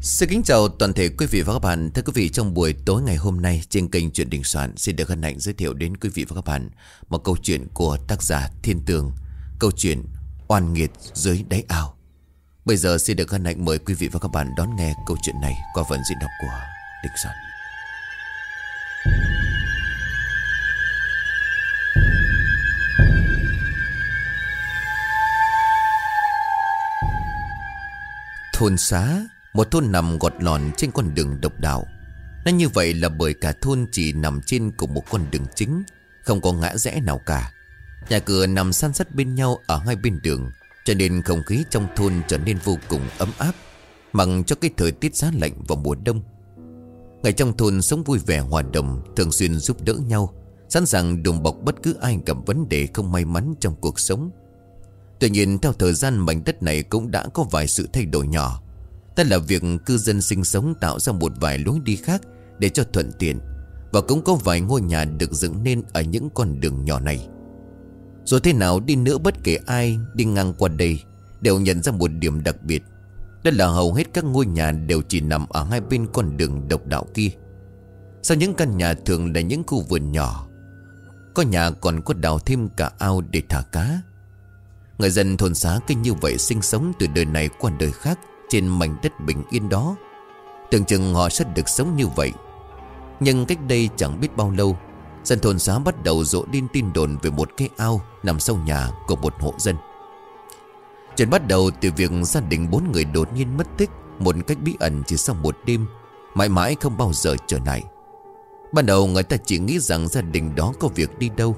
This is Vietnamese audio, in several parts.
Xin kính chào toàn thể quý vị và các bạn. Thưa quý vị, trong buổi tối ngày hôm nay trên kênh Chuyện Đình Soạn xin được hân hạnh giới thiệu đến quý vị và các bạn một câu chuyện của tác giả Thiên Tường. Câu chuyện Oan nghiệt dưới đáy ao. Bây giờ xin được hân hạnh mời quý vị và các bạn đón nghe câu chuyện này qua phần diễn đọc của Đình Soạn. Thôn xá một thôn nằm gọt lòn trên con đường độc đạo. Nó như vậy là bởi cả thôn chỉ nằm trên cùng một con đường chính, Không có ngã rẽ nào cả. Nhà cửa nằm san sát bên nhau ở hai bên đường, Cho nên không khí trong thôn trở nên vô cùng ấm áp, Mặc cho cái thời tiết giá lạnh vào mùa đông. Ngày trong thôn sống vui vẻ hòa đồng, Thường xuyên giúp đỡ nhau, Sẵn sàng đùm bọc bất cứ ai gặp vấn đề không may mắn trong cuộc sống. Tuy nhiên, theo thời gian mảnh đất này cũng đã có vài sự thay đổi nhỏ. Đó là việc cư dân sinh sống tạo ra một vài lối đi khác để cho thuận tiện. Và cũng có vài ngôi nhà được dựng nên ở những con đường nhỏ này. Rồi thế nào, đi nữa bất kể ai đi ngang qua đây Đều nhận ra một điểm đặc biệt. Đó là hầu hết các ngôi nhà đều chỉ nằm ở hai bên con đường độc đạo kia. Sau những căn nhà thường là những khu vườn nhỏ, Có nhà còn có đào thêm cả ao để thả cá. Người dân thôn xá kinh như vậy sinh sống từ đời này qua đời khác trên mảnh đất bình yên đó. Tưởng chừng họ sẽ được sống như vậy. Nhưng cách đây chẳng biết bao lâu, dân thôn xá bắt đầu rộ lên tin đồn về một cái ao nằm sau nhà của một hộ dân. Chuyện bắt đầu từ việc gia đình bốn người đột nhiên mất tích một cách bí ẩn chỉ sau một đêm, mãi mãi không bao giờ trở lại. Ban đầu người ta chỉ nghĩ rằng gia đình đó có việc đi đâu.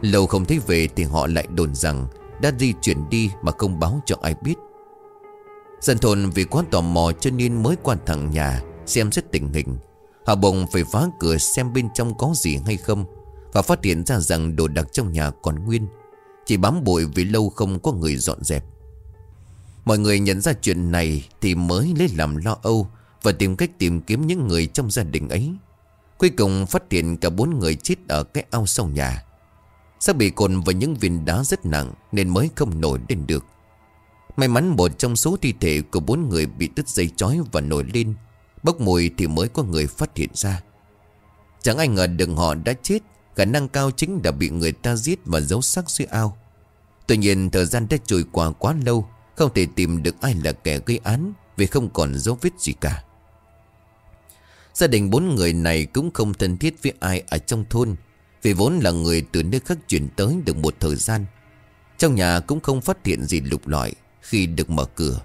Lâu không thấy về thì họ lại đồn rằng đã di chuyển đi mà không báo cho ai biết Dân thôn vì quá tò mò cho nên mới qua thẳng nhà, Xem xét tình hình. Họ bồng phải phá cửa xem bên trong có gì hay không Và phát hiện ra rằng đồ đạc trong nhà còn nguyên. Chỉ bám bụi vì lâu không có người dọn dẹp. Mọi người nhận ra chuyện này Thì mới lấy làm lo âu Và tìm cách tìm kiếm những người trong gia đình ấy. Cuối cùng phát hiện cả bốn người chết ở cái ao sau nhà. Xác bị cồn và những viên đá rất nặng Nên mới không nổi lên được. May mắn một trong số thi thể của bốn người bị đứt dây chói và nổi lên. Bốc mùi thì mới có người phát hiện ra. Chẳng ai ngờ được họ đã chết, Khả năng cao chính đã bị người ta giết và giấu xác dưới ao. Tuy nhiên, thời gian đã trôi qua quá lâu, Không thể tìm được ai là kẻ gây án Vì không còn dấu vết gì cả. Gia đình bốn người này cũng không thân thiết với ai ở trong thôn, vì vốn là người từ nơi khác chuyển tới được một thời gian. Trong nhà cũng không phát hiện gì lục lọi. Khi được mở cửa,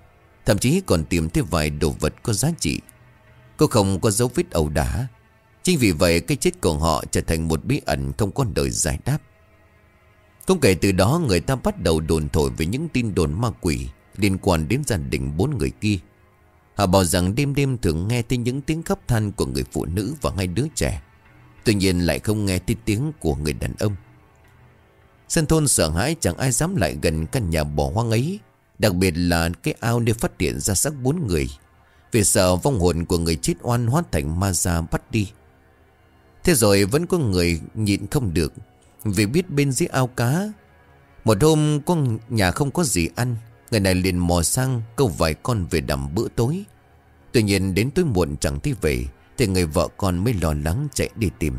Thậm chí còn tìm thấy vài đồ vật có giá trị. Cô không có dấu vết ẩu đá Chính vì vậy, cái chết của họ trở thành một bí ẩn không có đời giải đáp. Không kể từ đó, người ta bắt đầu đồn thổi về những tin đồn ma quỷ Liên quan đến gia đình bốn người kia. Họ bảo rằng đêm đêm thường nghe thấy những tiếng khóc than của người phụ nữ và hai đứa trẻ. Tuy nhiên lại không nghe thấy tiếng của người đàn ông. Sân thôn sợ hãi, chẳng ai dám lại gần căn nhà bỏ hoang ấy. Đặc biệt là cái ao nơi phát hiện ra xác bốn người. Vì sợ vong hồn của người chết oan hóa thành ma ra bắt đi. Thế rồi vẫn có người nhịn không được. Vì biết bên dưới ao cá, Một hôm có nhà không có gì ăn, Người này liền mò sang câu vài con về đầm bữa tối. Tuy nhiên đến tối muộn chẳng thấy về, thì người vợ con mới lo lắng chạy đi tìm.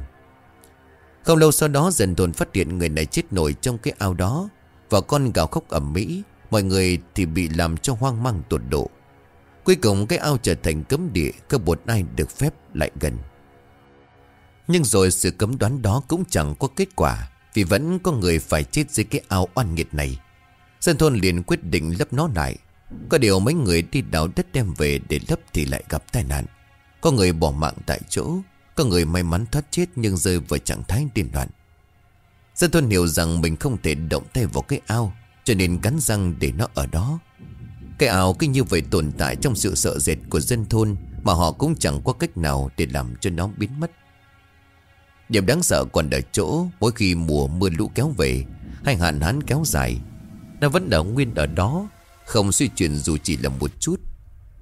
Không lâu sau đó dần thôn phát hiện người này chết nổi trong cái ao đó, Và con gào khóc ẩm mỹ Mọi người thì bị làm cho hoang mang tột độ. Cuối cùng cái ao trở thành cấm địa, Cơ một ai được phép lại gần. Nhưng rồi sự cấm đoán đó cũng chẳng có kết quả, Vì vẫn có người phải chết dưới cái ao oan nghiệt này. Dân thôn liền quyết định lấp nó lại. Có điều mấy người đi đào đất đem về để lấp thì lại gặp tai nạn. Có người bỏ mạng tại chỗ, Có người may mắn thoát chết nhưng rơi vào trạng thái điên loạn. Dân thôn hiểu rằng mình không thể động tay vào cái ao cho nên cắn răng để nó ở đó. Cái ảo cứ như vậy tồn tại trong sự sợ dệt của dân thôn Mà họ cũng chẳng có cách nào để làm cho nó biến mất. Điểm đáng sợ còn ở chỗ Mỗi khi mùa mưa lũ kéo về Hay hạn hán kéo dài, Nó vẫn ở nguyên ở đó, Không suy chuyển dù chỉ là một chút.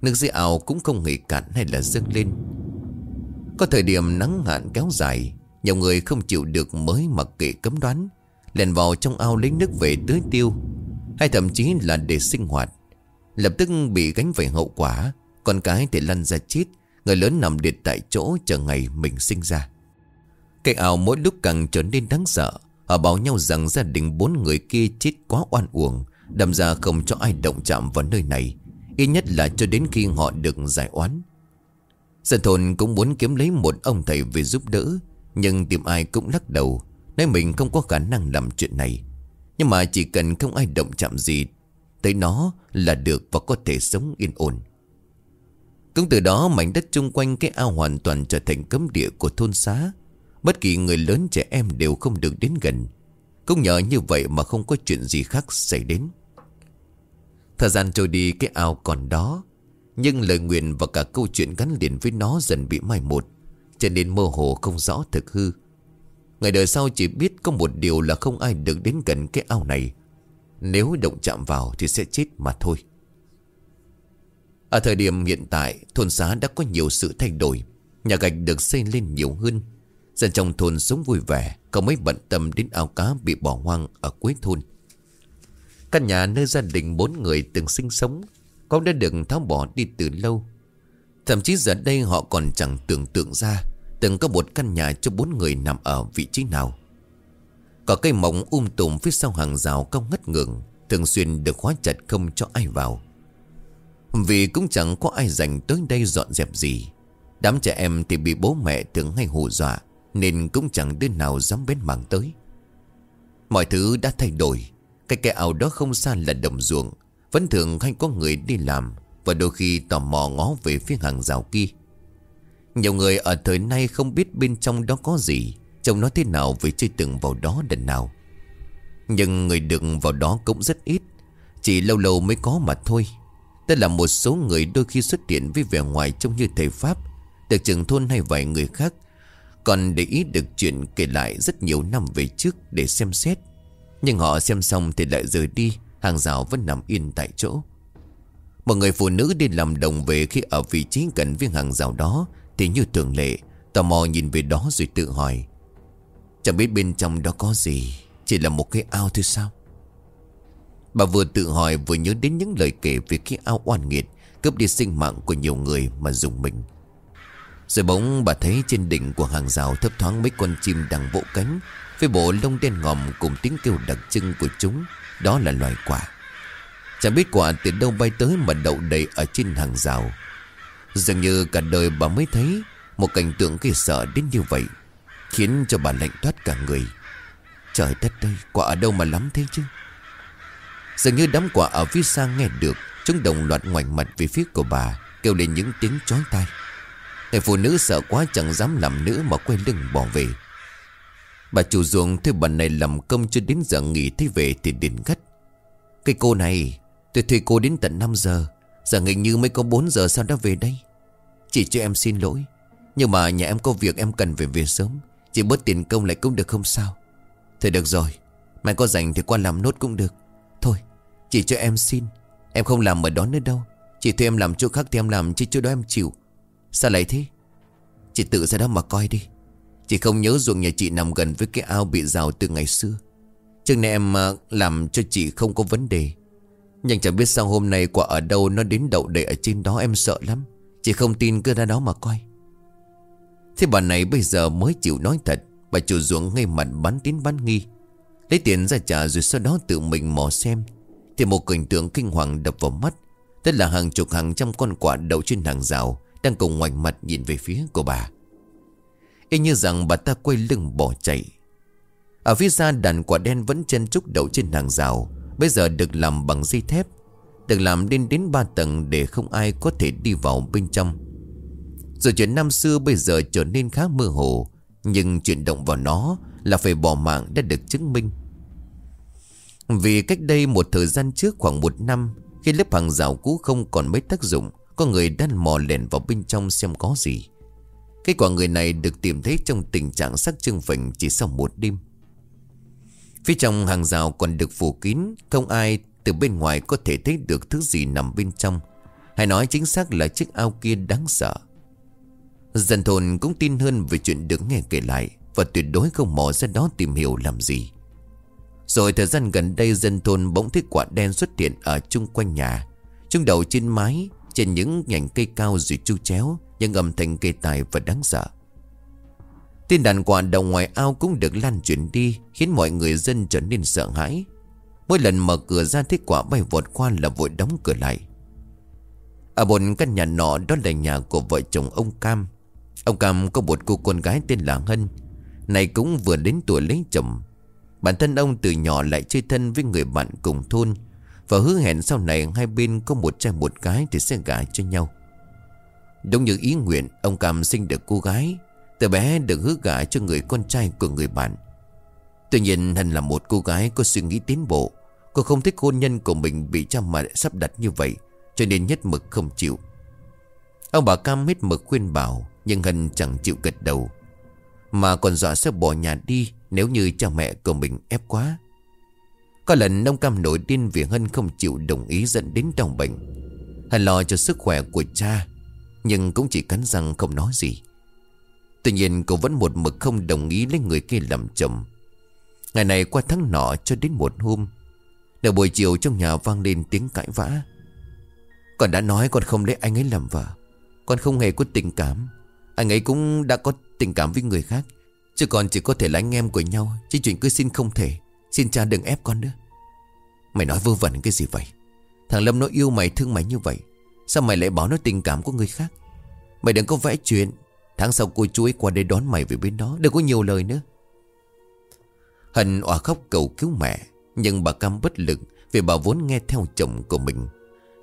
Nước dưới ao cũng không hề cạn hay là dâng lên. Có thời điểm nắng hạn kéo dài, Nhiều người không chịu được mới mặc kệ cấm đoán. Lèn vào trong ao lấy nước về tưới tiêu, Hay thậm chí là để sinh hoạt. Lập tức bị gánh phải hậu quả, Con cái thì lăn ra chết, Người lớn nằm liệt tại chỗ chờ ngày mình sinh ra. Cái ao mỗi lúc càng trở nên đáng sợ, Họ bảo nhau rằng gia đình bốn người kia chết quá oan uổng, Đâm ra không cho ai động chạm vào nơi này, Ít nhất là cho đến khi họ được giải oán. Dân thôn cũng muốn kiếm lấy một ông thầy về giúp đỡ, Nhưng tìm ai cũng lắc đầu Nói mình không có khả năng làm chuyện này. Nhưng mà chỉ cần không ai động chạm gì, Tới nó là được và có thể sống yên ổn. Cũng từ đó mảnh đất chung quanh cái ao hoàn toàn trở thành cấm địa của thôn xá. Bất kỳ người lớn trẻ em đều không được đến gần. Cũng nhờ như vậy mà không có chuyện gì khác xảy đến. Thời gian trôi đi, cái ao còn đó. Nhưng lời nguyện và cả câu chuyện gắn liền với nó dần bị mai một, Cho nên mơ hồ không rõ thực hư. Ngày đời sau chỉ biết có một điều là không ai được đến gần cái ao này. Nếu động chạm vào thì sẽ chết mà thôi. Ở thời điểm hiện tại, Thôn xá đã có nhiều sự thay đổi. Nhà gạch được xây lên nhiều hơn. Dân trong thôn sống vui vẻ Không mấy bận tâm đến ao cá bị bỏ hoang ở cuối thôn. Căn nhà nơi gia đình bốn người từng sinh sống, Cũng đã được tháo bỏ đi từ lâu. Thậm chí giờ đây họ còn chẳng tưởng tượng ra Từng có một căn nhà cho bốn người nằm ở vị trí nào. Có cây mỏng um tùm phía sau hàng rào cao ngất ngưỡng Thường xuyên được khóa chặt không cho ai vào. Vì cũng chẳng có ai dành tới đây dọn dẹp gì, Đám trẻ em thì bị bố mẹ thường hay hù dọa, Nên cũng chẳng đứa nào dám bén mảng tới. Mọi thứ đã thay đổi, Cái kẻ ảo đó không xa là đồng ruộng, Vẫn thường hay có người đi làm Và đôi khi tò mò ngó về phía hàng rào kia nhiều người ở thời nay không biết bên trong đó có gì, Trông nó thế nào vì chưa từng vào đó lần nào. Nhưng người được vào đó cũng rất ít, Chỉ lâu lâu mới có mà thôi. Tức là một số người đôi khi xuất hiện với vẻ ngoài trông như thầy Pháp Được trường thôn hay vài người khác, Còn để ý được chuyện kể lại rất nhiều năm về trước để xem xét. Nhưng họ xem xong thì lại rời đi, Hàng rào vẫn nằm yên tại chỗ. Một người phụ nữ đi làm đồng về khi ở vị trí gần với hàng rào đó thì như thường lệ, Tò mò nhìn về đó rồi tự hỏi. Chẳng biết bên trong đó có gì, Chỉ là một cái ao thôi sao? Bà vừa tự hỏi vừa nhớ đến những lời kể về cái ao oan nghiệt Cướp đi sinh mạng của nhiều người mà dùng mình. Rồi bỗng bà thấy trên đỉnh của hàng rào thấp thoáng mấy con chim đang vỗ cánh Với bộ lông đen ngòm cùng tiếng kêu đặc trưng của chúng. Đó là loài quả Chẳng biết quả từ đâu bay tới mà đậu đầy ở trên hàng rào. Dường như cả đời bà mới thấy Một cảnh tượng kỳ sợ đến như vậy, Khiến cho bà lạnh toát cả người. Trời đất ơi, Quả ở đâu mà lắm thế chứ? Dường như đám quả ở phía xa nghe được, Chúng đồng loạt ngoảnh mặt về phía của bà, Kêu lên những tiếng chói tai. Người phụ nữ sợ quá chẳng dám làm nữa Mà quay lưng bỏ về. Bà chủ ruộng thấy bà này làm công cho đến giờ nghỉ thấy về thì điền gắt Cái cô này, Tôi thuê cô đến tận 5 giờ Giờ hình như mới có 4 giờ sao đã về đây? Chị cho em xin lỗi. Nhưng mà nhà em có việc em cần phải về sớm. Chị bớt tiền công lại cũng được không sao. Thôi được rồi. Mày có rảnh thì qua làm nốt cũng được. Thôi chị cho em xin. Em không làm ở đó nữa đâu. Chị thuê em làm chỗ khác thì em làm chứ chỗ đó em chịu. Sao lại thế? Chị tự ra đó mà coi đi. Chị không nhớ ruộng nhà chị nằm gần với cái ao bị rào từ ngày xưa. Chừng này em à, làm cho chị không có vấn đề. Nhưng chẳng biết sao hôm nay quả ở đâu nó đến đậu để ở trên đó, em sợ lắm. Chị không tin cứ ra đó mà coi. Thế bà này bây giờ mới chịu nói thật. Bà chủ ruộng ngay mặt bắn tín bắn nghi. Lấy tiền ra trả rồi sau đó tự mình mò xem. Thì một cảnh tượng kinh hoàng đập vào mắt. Tức là hàng chục hàng trăm con quả đậu trên hàng rào Đang cùng ngoảnh mặt nhìn về phía của bà. Y như rằng bà ta quay lưng bỏ chạy. Ở phía xa đàn quả đen vẫn chân trúc đậu trên hàng rào. Bây giờ được làm bằng dây thép được làm lên đến ba tầng để không ai có thể đi vào bên trong. Rồi chuyện năm xưa bây giờ trở nên khá mơ hồ, Nhưng chuyện động vào nó là phải bỏ mạng đã được chứng minh. Vì cách đây một thời gian trước khoảng một năm, Khi lớp hàng rào cũ không còn mấy tác dụng, Có người đan mò lẻn vào bên trong xem có gì. Kết quả người này được tìm thấy trong tình trạng sắc trưng phình chỉ sau một đêm. Phía trong hàng rào còn được phủ kín, Không ai từ bên ngoài có thể thấy được thứ gì nằm bên trong. Hay nói chính xác là chiếc ao kia đáng sợ. Dân thôn cũng tin hơn về chuyện được nghe kể lại Và tuyệt đối không mò ra đó tìm hiểu làm gì. Rồi thời gian gần đây, dân thôn bỗng thấy quả đen xuất hiện ở chung quanh nhà. Trung đầu trên mái, Trên những nhành cây cao rồi chu chéo Nhưng âm thanh cây tài và đáng sợ. Tin đàn quả đầu ngoài ao cũng được lan truyền đi, Khiến mọi người dân trở nên sợ hãi. Mỗi lần mở cửa ra thấy quả bay vọt qua là vội đóng cửa lại. Ở một căn nhà nọ, đó là nhà của vợ chồng ông Cam. Ông Cam có một cô con gái tên là Hân. Này cũng vừa đến tuổi lấy chồng. Bản thân ông từ nhỏ lại chơi thân với người bạn cùng thôn. Và hứa hẹn sau này hai bên có một trai một gái thì sẽ gả cho nhau. Đúng như ý nguyện, Ông Cam sinh được cô gái. Từ bé được hứa gả cho người con trai của người bạn. Tuy nhiên, Hân là một cô gái có suy nghĩ tiến bộ. Cô không thích hôn nhân của mình bị cha mẹ sắp đặt như vậy, Cho nên nhất mực không chịu. Ông bà Cam hết mực khuyên bảo, Nhưng Hân chẳng chịu gật đầu. Mà còn dọa sẽ bỏ nhà đi Nếu như cha mẹ của mình ép quá. Có lần ông Cam nổi điên Vì Hân không chịu đồng ý dẫn đến trong bệnh. Hân lo cho sức khỏe của cha, Nhưng cũng chỉ cắn răng không nói gì. Tuy nhiên, cô vẫn một mực không đồng ý lấy người kia làm chồng. Ngày này qua tháng nọ cho đến một hôm Đầu buổi chiều trong nhà vang lên tiếng cãi vã. Con đã nói con không lấy anh ấy làm vợ. Con không hề có tình cảm. Anh ấy cũng đã có tình cảm với người khác. Chứ còn chỉ có thể là anh em của nhau. Chứ chuyện cứ xin không thể. Xin cha đừng ép con nữa. Mày nói vơ vẩn cái gì vậy? Thằng Lâm nó yêu mày, thương mày như vậy. Sao mày lại bảo nó tình cảm của người khác? Mày đừng có vẽ chuyện. Tháng sau cô chú ấy qua đây đón mày về bên đó. Đừng có nhiều lời nữa. Hân òa khóc cầu cứu mẹ. Nhưng bà Cam bất lực Vì bà vốn nghe theo chồng của mình.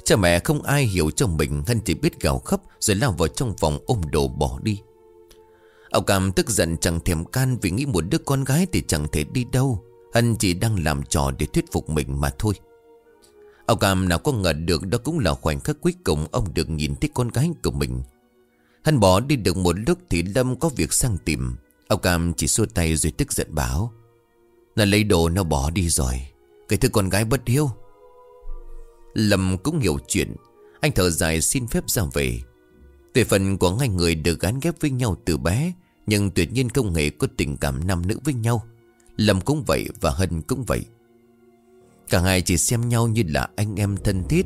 Cha mẹ không ai hiểu cho mình Hân chỉ biết gào khóc Rồi lao vào trong vòng ôm đồ bỏ đi. Ông Cam tức giận chẳng thèm can Vì nghĩ một đứa con gái thì chẳng thể đi đâu. Hân chỉ đang làm trò để thuyết phục mình mà thôi. Ông Cam nào có ngờ được Đó cũng là khoảnh khắc cuối cùng Ông được nhìn thấy con gái của mình. Hân bỏ đi được một lúc Thì Lâm có việc sang tìm. Ông Cam chỉ xua tay rồi tức giận bảo nó lấy đồ nó bỏ đi rồi. Cái thứ con gái bất hiếu. Lâm cũng hiểu chuyện. Anh thở dài xin phép ra về. Về phần của hai người được gắn ghép với nhau từ bé, Nhưng tuyệt nhiên không hề có tình cảm nam nữ với nhau. Lâm cũng vậy và Hân cũng vậy. Cả hai chỉ xem nhau như là anh em thân thiết.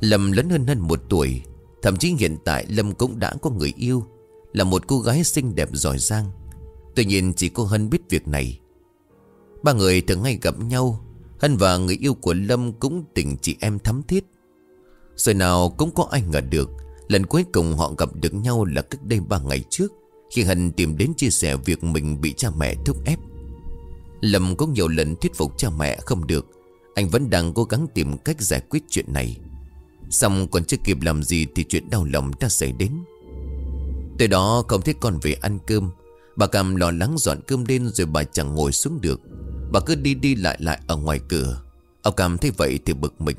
Lâm lớn hơn Hân một tuổi. Thậm chí hiện tại Lâm cũng đã có người yêu. Là một cô gái xinh đẹp giỏi giang. Tuy nhiên chỉ cô Hân biết việc này. Ba người thường hay gặp nhau. Hân và người yêu của Lâm cũng tình chị em thắm thiết. Rồi nào cũng có ai ngờ được, Lần cuối cùng họ gặp được nhau là cách đây ba ngày trước, Khi Hân tìm đến chia sẻ việc mình bị cha mẹ thúc ép. Lâm có nhiều lần thuyết phục cha mẹ không được, Anh vẫn đang cố gắng tìm cách giải quyết chuyện này. Xong còn chưa kịp làm gì thì chuyện đau lòng đã xảy đến. Từ đó không thấy con về ăn cơm, Bà cầm lo lắng dọn cơm lên rồi bà chẳng ngồi xuống được. Bà cứ đi đi lại lại ở ngoài cửa. Ông Cam thấy vậy thì bực mình.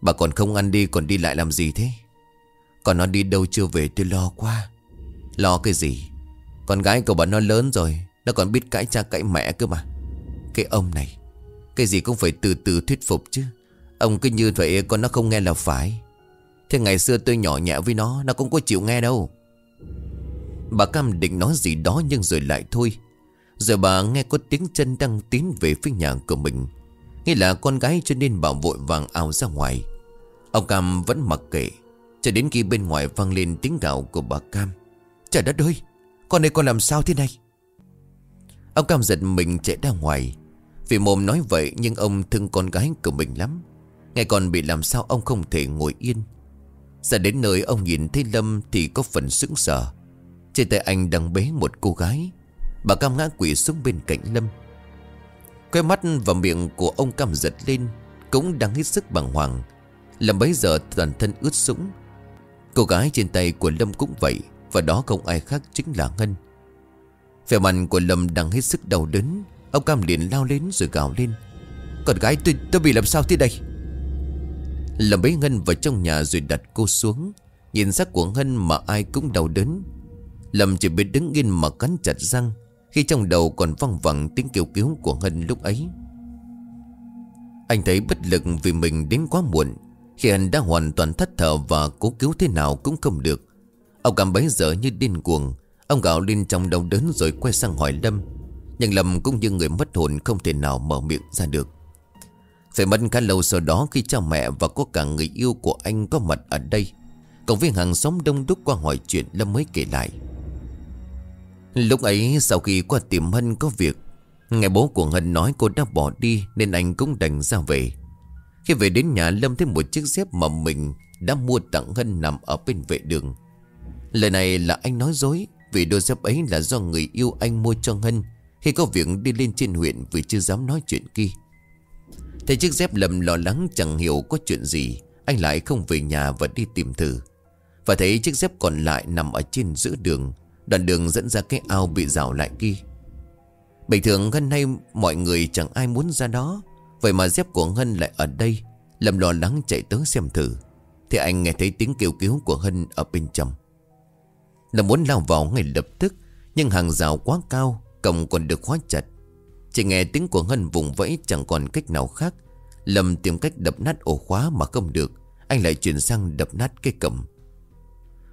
Bà còn không ăn đi còn đi lại làm gì thế? Còn nó đi đâu chưa về tôi lo quá. Lo cái gì? Con gái của bà nó lớn rồi, Nó còn biết cãi cha cãi mẹ cơ mà. Cái ông này, Cái gì cũng phải từ từ thuyết phục chứ. Ông cứ như vậy con nó không nghe là phải. Thế ngày xưa tôi nhỏ nhẹ với nó Nó cũng có chịu nghe đâu. Bà Cam định nói gì đó nhưng rồi lại thôi. Giờ bà nghe có tiếng chân đang tiến về phía nhà của mình. Nghĩ là con gái cho nên bà vội vàng ảo ra ngoài. Ông Cam vẫn mặc kệ. Cho đến khi bên ngoài vang lên tiếng gạo của bà Cam. Trời đất ơi, Con này con làm sao thế này? Ông Cam giật mình chạy ra ngoài. Vì mồm nói vậy nhưng ông thương con gái của mình lắm. Ngày còn bị làm sao ông không thể ngồi yên. Ra đến nơi ông nhìn thấy Lâm thì có phần sững sờ. Trên tay anh đang bế một cô gái. Bà Cam ngã quỷ xuống bên cạnh Lâm. Quay mắt và miệng của ông Cam giật lên Cũng đang hết sức bàng hoàng. Lâm bấy giờ toàn thân ướt sũng. Cô gái trên tay của Lâm cũng vậy Và đó không ai khác chính là Ngân. Vẻ mặt của Lâm đang hết sức đau đớn. Ông Cam liền lao lên rồi gào lên. Con gái tôi, tôi bị làm sao thế đây? Lâm bấy Ngân vào trong nhà rồi đặt cô xuống. Nhìn sắc của Ngân mà ai cũng đau đớn. Lâm chỉ biết đứng yên mà cắn chặt răng. Khi trong đầu còn văng vẳng tiếng kêu cứu của Hân lúc ấy. Anh thấy bất lực vì mình đến quá muộn, Khi anh đã hoàn toàn thất thở và cố cứu thế nào cũng không được. Ông cảm bấy giờ như điên cuồng, Ông gạo lên trong đau đớn rồi quay sang hỏi Lâm, Nhưng Lâm cũng như người mất hồn không thể nào mở miệng ra được. Phải mất khá lâu sau đó khi cha mẹ và có cả người yêu của anh có mặt ở đây, Cộng viên hàng xóm đông đúc qua hỏi chuyện Lâm mới kể lại. Lúc ấy sau khi qua tìm Hân có việc ngày bố của Hân nói cô đã bỏ đi Nên anh cũng đành ra về. Khi về đến nhà, Lâm thấy một chiếc dép mà mình đã mua tặng Hân nằm ở bên vệ đường. Lời này là anh nói dối Vì đôi dép ấy là do người yêu anh mua cho Hân Khi có việc đi lên trên huyện Vì chưa dám nói chuyện kia. Thấy chiếc dép Lâm lo lắng chẳng hiểu có chuyện gì, Anh lại không về nhà và đi tìm thử. Và thấy chiếc dép còn lại nằm ở trên giữa đường Đoạn đường dẫn ra cái ao bị rào lại kia. Bình thường Hân hay mọi người chẳng ai muốn ra đó. Vậy mà dép của Hân lại ở đây Lâm lo lắng chạy tới xem thử. Thì anh nghe thấy tiếng kêu cứu của Hân ở bên trong. Là muốn lao vào ngay lập tức, Nhưng hàng rào quá cao, Cổng còn được khóa chặt. Chỉ nghe tiếng của Hân vùng vẫy chẳng còn cách nào khác. Lâm tìm cách đập nát ổ khóa mà không được, Anh lại chuyển sang đập nát cái cổng.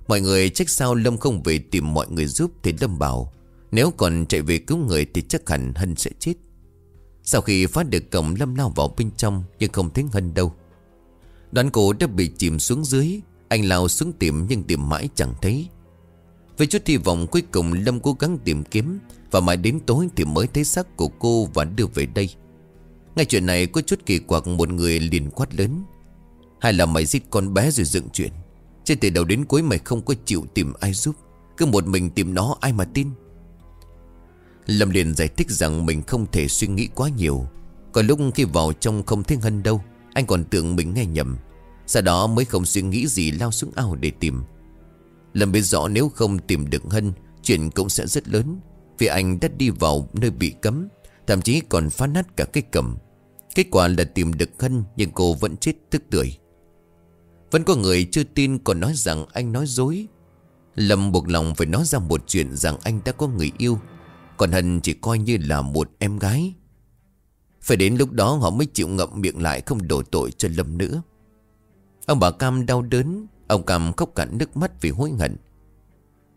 Mọi người trách sao Lâm không về tìm mọi người giúp Thì Lâm bảo, Nếu còn chạy về cứu người thì chắc hẳn Hân sẽ chết. Sau khi phát được cổng Lâm lao vào bên trong Nhưng không thấy Hân đâu. Đoàn cổ đã bị chìm xuống dưới, Anh lao xuống tìm nhưng tìm mãi chẳng thấy. Với chút hy vọng cuối cùng Lâm cố gắng tìm kiếm Và mãi đến tối thì mới thấy xác của cô và đưa về đây. Ngay chuyện này có chút kỳ quặc, một người liền quát lớn, Hay là mày giết con bé rồi dựng chuyện? Trên từ đầu đến cuối mày không có chịu tìm ai giúp. Cứ một mình tìm nó, ai mà tin? Lâm liền giải thích rằng mình không thể suy nghĩ quá nhiều. Còn lúc khi vào trong không thấy Hân đâu, Anh còn tưởng mình nghe nhầm. Sau đó mới không suy nghĩ gì lao xuống ao để tìm. Lâm biết rõ nếu không tìm được Hân, Chuyện cũng sẽ rất lớn. Vì anh đã đi vào nơi bị cấm, Thậm chí còn phá nát cả cái cầm. Kết quả là tìm được Hân, Nhưng cô vẫn chết tức tưởi vẫn có người chưa tin còn nói rằng anh nói dối. Lâm buộc lòng phải nói ra một chuyện rằng anh đã có người yêu, Còn Hân chỉ coi như là một em gái. Phải đến lúc đó họ mới chịu ngậm miệng lại không đổ tội cho Lâm nữa. Ông bà Cam đau đớn, Ông Cam khóc cạn nước mắt vì hối hận.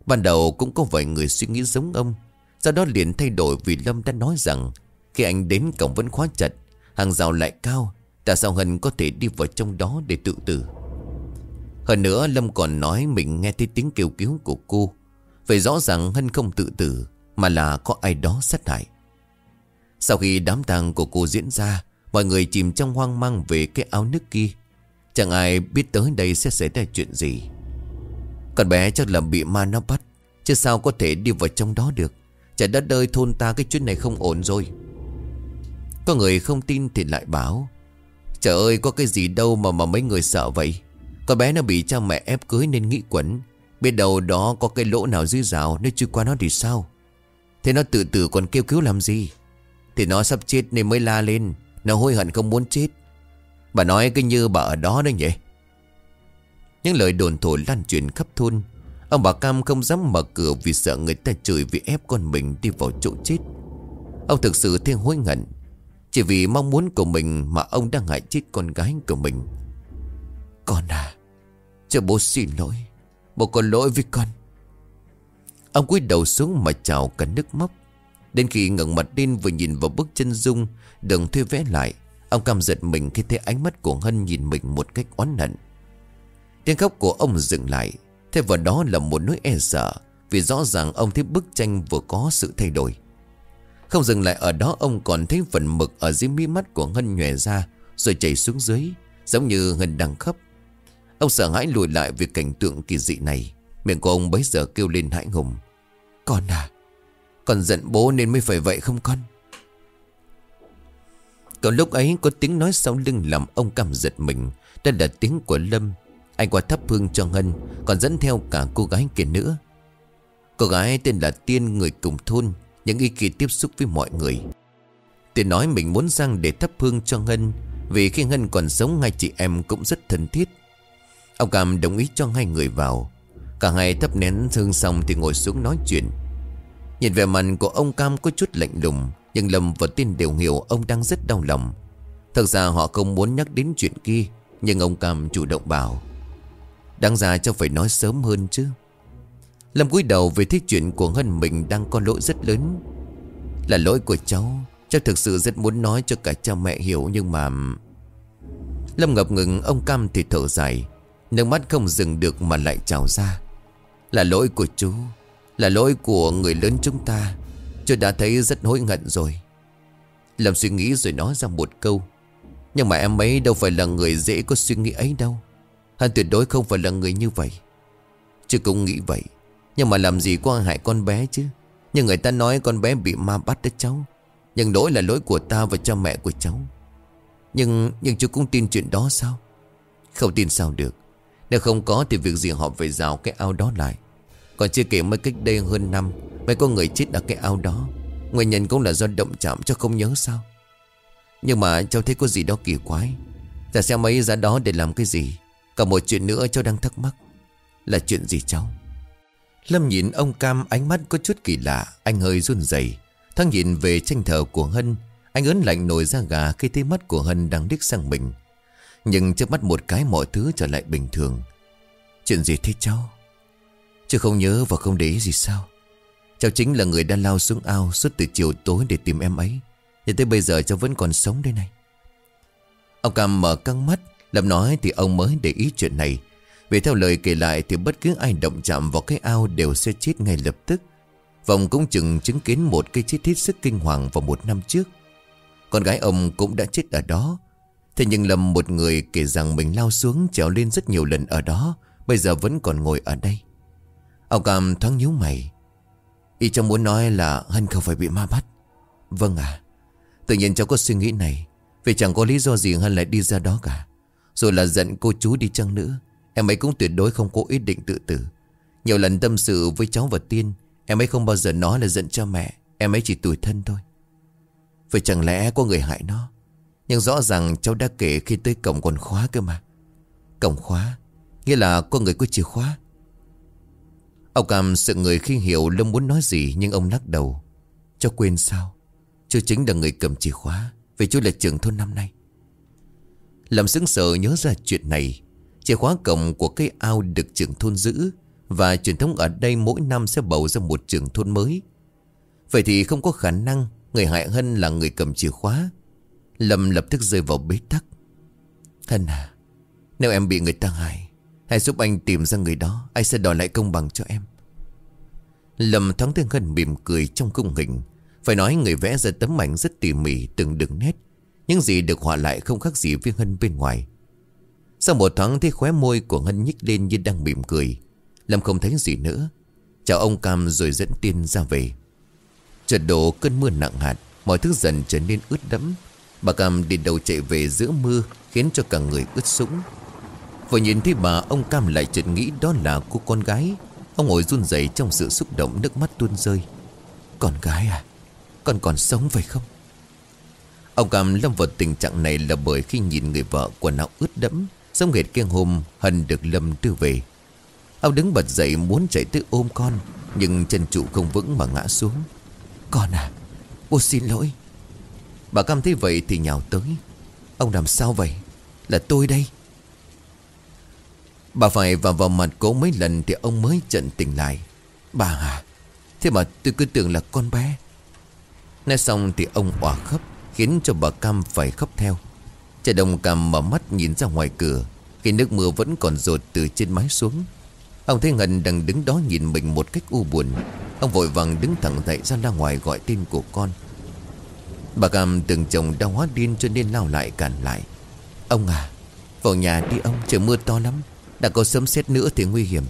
Ban đầu cũng có vài người suy nghĩ giống ông, Sau đó liền thay đổi vì Lâm đã nói rằng Khi anh đến cổng vẫn khóa chặt, Hàng rào lại cao, Tại sao Hân có thể đi vào trong đó để tự tử? Hơn nữa Lâm còn nói mình nghe thấy tiếng kêu cứu của cô. Vậy rõ ràng Hân không tự tử, Mà là có ai đó sát hại. Sau khi đám tang của cô diễn ra, Mọi người chìm trong hoang mang về cái áo nước kia. Chẳng ai biết tới đây sẽ xảy ra chuyện gì. Con bé chắc là bị ma nó bắt, Chứ sao có thể đi vào trong đó được? Chả đất đời thôn ta cái chuyện này không ổn rồi. Có người không tin thì lại báo Trời ơi, có cái gì đâu mà mà mấy người sợ vậy? Con bé nó bị cha mẹ ép cưới nên nghĩ quẩn. Biết đầu đó có cái lỗ nào dưới rào Nếu chui qua nó thì sao? Thế nó tự tử còn kêu cứu làm gì? Thì nó sắp chết nên mới la lên. Nó hối hận không muốn chết. Bà nói cứ như bà ở đó đấy nhỉ? Những lời đồn thổi lan truyền khắp thôn. Ông bà Cam không dám mở cửa Vì sợ người ta chửi vì ép con mình đi vào chỗ chết. Ông thực sự thêm hối hận. Chỉ vì mong muốn của mình Mà ông đang hại chết con gái của mình. Con à cho bố xin lỗi. Bố có lỗi với con. Ông cúi đầu xuống mà chào cả nước mắt Đến khi ngẩng mặt lên vừa nhìn vào bức chân dung Đường thuê vẽ lại, Ông cảm giật mình khi thấy ánh mắt của Hân nhìn mình một cách oán hận. Tiếng khóc của ông dừng lại Thế vào đó là một nỗi e sợ, Vì rõ ràng ông thấy bức tranh vừa có sự thay đổi. Không dừng lại ở đó, ông còn thấy phần mực ở dưới mí mắt của Hân nhòe ra, Rồi chảy xuống dưới, Giống như Hân đang khóc. Ông sợ hãi lùi lại vì cảnh tượng kỳ dị này. Miệng của ông bấy giờ kêu lên hãi hùng. Con à Con giận bố nên mới phải vậy không con? Còn lúc ấy có tiếng nói sau lưng làm ông cảm giật mình. Đây là tiếng của Lâm. Anh qua thắp hương cho Ngân, Còn dẫn theo cả cô gái kia nữa. Cô gái tên là Tiên, người cùng thôn, Những ý kỳ tiếp xúc với mọi người. Tiên nói mình muốn sang để thắp hương cho Ngân, Vì khi Ngân còn sống, Hai chị em cũng rất thân thiết. Ông Cam đồng ý cho hai người vào. Cả hai thấp nén thương xong thì ngồi xuống nói chuyện. Nhìn vẻ mặt của ông Cam có chút lạnh lùng, Nhưng Lâm và tin đều hiểu ông đang rất đau lòng. Thật ra họ không muốn nhắc đến chuyện kia, Nhưng ông Cam chủ động bảo, Đáng ra cho phải nói sớm hơn chứ. Lâm cúi đầu về thích chuyện của Hân mình đang có lỗi rất lớn. Là lỗi của cháu Cháu thực sự rất muốn nói cho cả cha mẹ hiểu Nhưng mà Lâm ngập ngừng, ông Cam thì thở dài. Nước mắt không dừng được mà lại trào ra. Là lỗi của chú, Là lỗi của người lớn chúng ta. Chú đã thấy rất hối hận rồi. Lâm suy nghĩ rồi nói ra một câu. Nhưng mà em ấy đâu phải là người dễ có suy nghĩ ấy đâu. Hắn tuyệt đối không phải là người như vậy. Chứ cũng nghĩ vậy. Nhưng mà làm gì có hại con bé chứ? Nhưng người ta nói con bé bị ma bắt đấy cháu. Nhưng lỗi là lỗi của ta và cha mẹ của cháu. Nhưng nhưng chú cũng tin chuyện đó sao? Không tin sao được. Nếu không có thì việc gì họ phải rào cái ao đó lại? Còn chưa kể mới cách đây hơn năm Mới có người chết ở cái ao đó. Nguyên nhân cũng là do động chạm cho không nhớ sao? Nhưng mà cháu thấy có gì đó kỳ quái. Ta xem mấy ra đó để làm cái gì? Cả một chuyện nữa cháu đang thắc mắc. Là chuyện gì cháu? Lâm nhìn ông Cam, ánh mắt có chút kỳ lạ, Anh hơi run rẩy. Thăng nhìn về tranh thờ của Hân, Anh ớn lạnh nổi ra gà khi thấy mắt của Hân đang đích sang mình. Nhưng trước mắt một cái mọi thứ trở lại bình thường. Chuyện gì thế cháu? Chứ không nhớ và không để ý gì sao? Cháu chính là người đã lao xuống ao Suốt từ chiều tối để tìm em ấy. Nhưng tới bây giờ cháu vẫn còn sống đây này. Ông Cam mở căng mắt Lâm nói thì ông mới để ý chuyện này. Vì theo lời kể lại thì bất cứ ai động chạm vào cái ao đều sẽ chết ngay lập tức. Vòng cũng chừng chứng kiến một cái chết hết sức kinh hoàng vào một năm trước. Con gái ông cũng đã chết ở đó. Thế nhưng Lâm một người kể rằng mình lao xuống trèo lên rất nhiều lần ở đó, Bây giờ vẫn còn ngồi ở đây. Ông Cam thoáng nhíu mày. Ý cháu muốn nói là Hân không phải bị ma bắt. Vâng à Tự nhiên cháu có suy nghĩ này, Vì chẳng có lý do gì Hân lại đi ra đó cả. Rồi là giận cô chú đi chăng nữa, Em ấy cũng tuyệt đối không có ý định tự tử. Nhiều lần tâm sự với cháu và Tiên, Em ấy không bao giờ nói là giận cho mẹ, Em ấy chỉ tủi thân thôi. Vậy chẳng lẽ có người hại nó? Nhưng rõ ràng cháu đã kể khi tới cổng còn khóa cơ mà. Cổng khóa, Nghĩa là có người có chìa khóa. Ông cảm sự người khi hiểu Lâm muốn nói gì, Nhưng ông lắc đầu. Cho quên sao? Chú chính là người cầm chìa khóa, Vì chú là trưởng thôn năm nay. Lâm sững sờ nhớ ra chuyện này. Chìa khóa cổng của cây ao được trưởng thôn giữ, Và truyền thống ở đây mỗi năm sẽ bầu ra một trưởng thôn mới. Vậy thì không có khả năng Người hại Hân là người cầm chìa khóa. Lâm lập tức rơi vào bế tắc. Hân à Nếu em bị người ta hại, Hãy giúp anh tìm ra người đó, Anh sẽ đòi lại công bằng cho em. Lâm thoáng tiếng Hân mỉm cười trong cung hình. Phải nói người vẽ ra tấm ảnh rất tỉ mỉ, Từng đường nét. Những gì được họa lại không khác gì với Hân bên ngoài. Sau một thoáng thấy khóe môi của Hân nhích lên như đang mỉm cười. Lâm không thấy gì nữa. Chào ông Cam rồi dẫn tiên ra về. Chợt đổ cơn mưa nặng hạt, Mọi thứ dần trở nên ướt đẫm. Bà Cam đi đầu chạy về giữa mưa Khiến cho cả người ướt sũng. Vừa nhìn thấy bà, ông Cam lại chợt nghĩ đó là cô con gái. Ông ngồi run rẩy trong sự xúc động, nước mắt tuôn rơi. Con gái à Con còn sống phải không? Ông Cam lâm vào tình trạng này là bởi khi nhìn người vợ quần áo ướt đẫm Giống hệt kia hôm Hân được Lâm đưa về. Ông đứng bật dậy muốn chạy tới ôm con, Nhưng chân trụ không vững mà ngã xuống. Con à Bố xin lỗi. Bà Cam thấy vậy thì nhào tới. Ông làm sao vậy? Là tôi đây. Bà phải vào vào mặt cố mấy lần Thì ông mới trận tỉnh lại. Bà à Thế mà tôi cứ tưởng là con bé. Nói xong thì ông òa khóc, Khiến cho bà Cam phải khóc theo. Trẻ đồng Cam mở mắt nhìn ra ngoài cửa, Khi nước mưa vẫn còn rột từ trên mái xuống. Ông thấy Ngân đang đứng đó nhìn mình một cách u buồn. Ông vội vàng đứng thẳng dậy ra ra ngoài gọi tên của con. Bà Cam từng chồng đau hóa điên cho nên lao lại cản lại. Ông à Vào nhà đi ông, trời mưa to lắm, đã có sấm sét nữa thì nguy hiểm.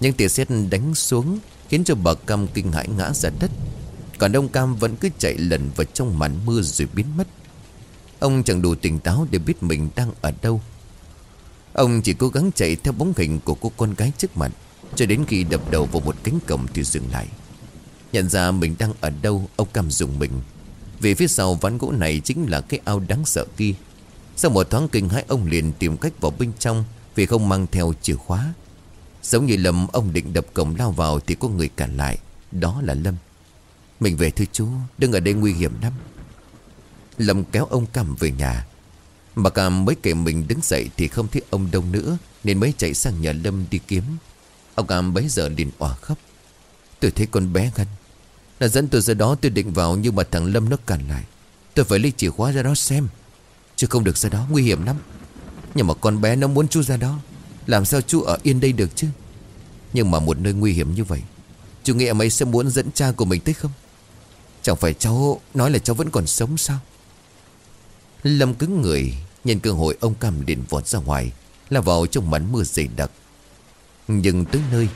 Những tia sét đánh xuống Khiến cho bà Cam kinh hãi ngã ra đất. Còn ông Cam vẫn cứ chạy lần vào trong màn mưa rồi biến mất. Ông chẳng đủ tỉnh táo để biết mình đang ở đâu. Ông chỉ cố gắng chạy theo bóng hình của cô con gái trước mặt, Cho đến khi đập đầu vào một cánh cổng thì dừng lại. Nhận ra mình đang ở đâu, Ông Cam dùng mình. Vì phía sau ván gỗ này chính là cái ao đáng sợ kia. Sau một thoáng kinh hãi, ông liền tìm cách vào bên trong vì không mang theo chìa khóa. Giống như Lâm, ông định đập cổng lao vào Thì có người cản lại. Đó là Lâm. Mình về thưa chú Đừng ở đây nguy hiểm lắm. Lâm kéo ông Cam về nhà. Bà Cam mới kể mình đứng dậy Thì không thấy ông đâu nữa, Nên mới chạy sang nhà Lâm đi kiếm. Ông Cam bấy giờ liền òa khóc. Tôi thấy con bé Ngân là dẫn tôi ra đó, tôi định vào, Nhưng mà thằng Lâm nó cản lại. Tôi phải lấy chìa khóa ra đó xem, Chứ không được ra đó, nguy hiểm lắm. Nhưng mà con bé nó muốn chú ra đó, Làm sao chú ở yên đây được chứ? Nhưng mà một nơi nguy hiểm như vậy, Chú nghĩ em ấy sẽ muốn dẫn cha của mình tới không? Chẳng phải cháu nói là cháu vẫn còn sống sao? Lâm cứng người Nhân cơ hội ông Cam điện vọt ra ngoài, Là vào trong mắn mưa dày đặc. Nhưng tới nơi,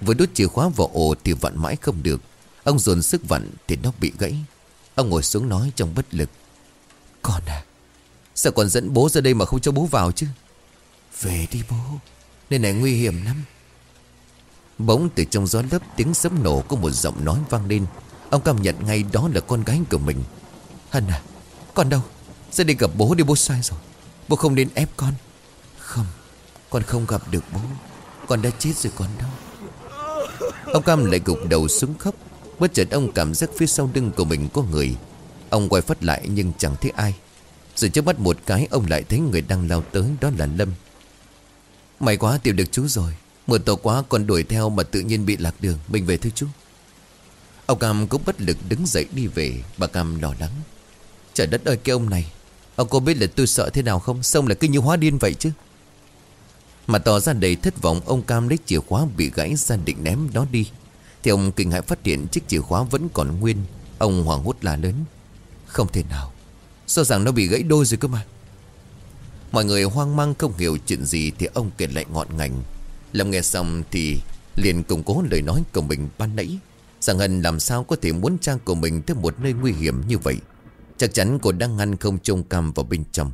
Vừa đốt chìa khóa vào ổ thì vặn mãi không được. Ông dồn sức vặn thì nó bị gãy. Ông ngồi xuống nói trong bất lực. Con à Sao con dẫn bố ra đây mà không cho bố vào chứ? Về đi bố, Nơi này nguy hiểm lắm. Bỗng từ trong gió lấp tiếng sấm nổ Có một giọng nói vang lên. Ông cảm nhận ngay đó là con gái của mình. Hân à Con đâu? Ra đi gặp bố đi, bố sai rồi. Bố không nên ép con. Không Con không gặp được bố. Con đã chết rồi con đâu. Ông Cam lại gục đầu xuống khóc. Bất chợt ông cảm giác phía sau lưng của mình có người. Ông quay phát lại nhưng chẳng thấy ai. Rồi trước mắt một cái, ông lại thấy người đang lao tới, Đó là Lâm. May quá tìm được chú rồi. Mưa to quá, còn đuổi theo mà tự nhiên bị lạc đường. Mình về thôi chú. Ông Cam cũng bất lực đứng dậy đi về. Bà Cam lo lắng. Trời đất ơi, cái ông này. Ông có biết là tôi sợ thế nào không? Xong là cứ như hóa điên vậy chứ? Mà tỏ ra đầy thất vọng, Ông Cam lấy chìa khóa bị gãy, ra định ném nó đi. Thì ông, kinh hãi phát hiện chiếc chìa khóa vẫn còn nguyên. Ông hoảng hốt la lớn. Không thể nào. Sao rằng nó bị gãy đôi rồi cơ mà. Mọi người hoang mang không hiểu chuyện gì Thì ông kể lại ngọn ngành. Lâm nghe xong thì liền củng cố lời nói của mình ban nãy. Rằng Hân làm sao có thể muốn trang của mình tới một nơi nguy hiểm như vậy? Chắc chắn cô đang ngăn không trông cam vào bên trong.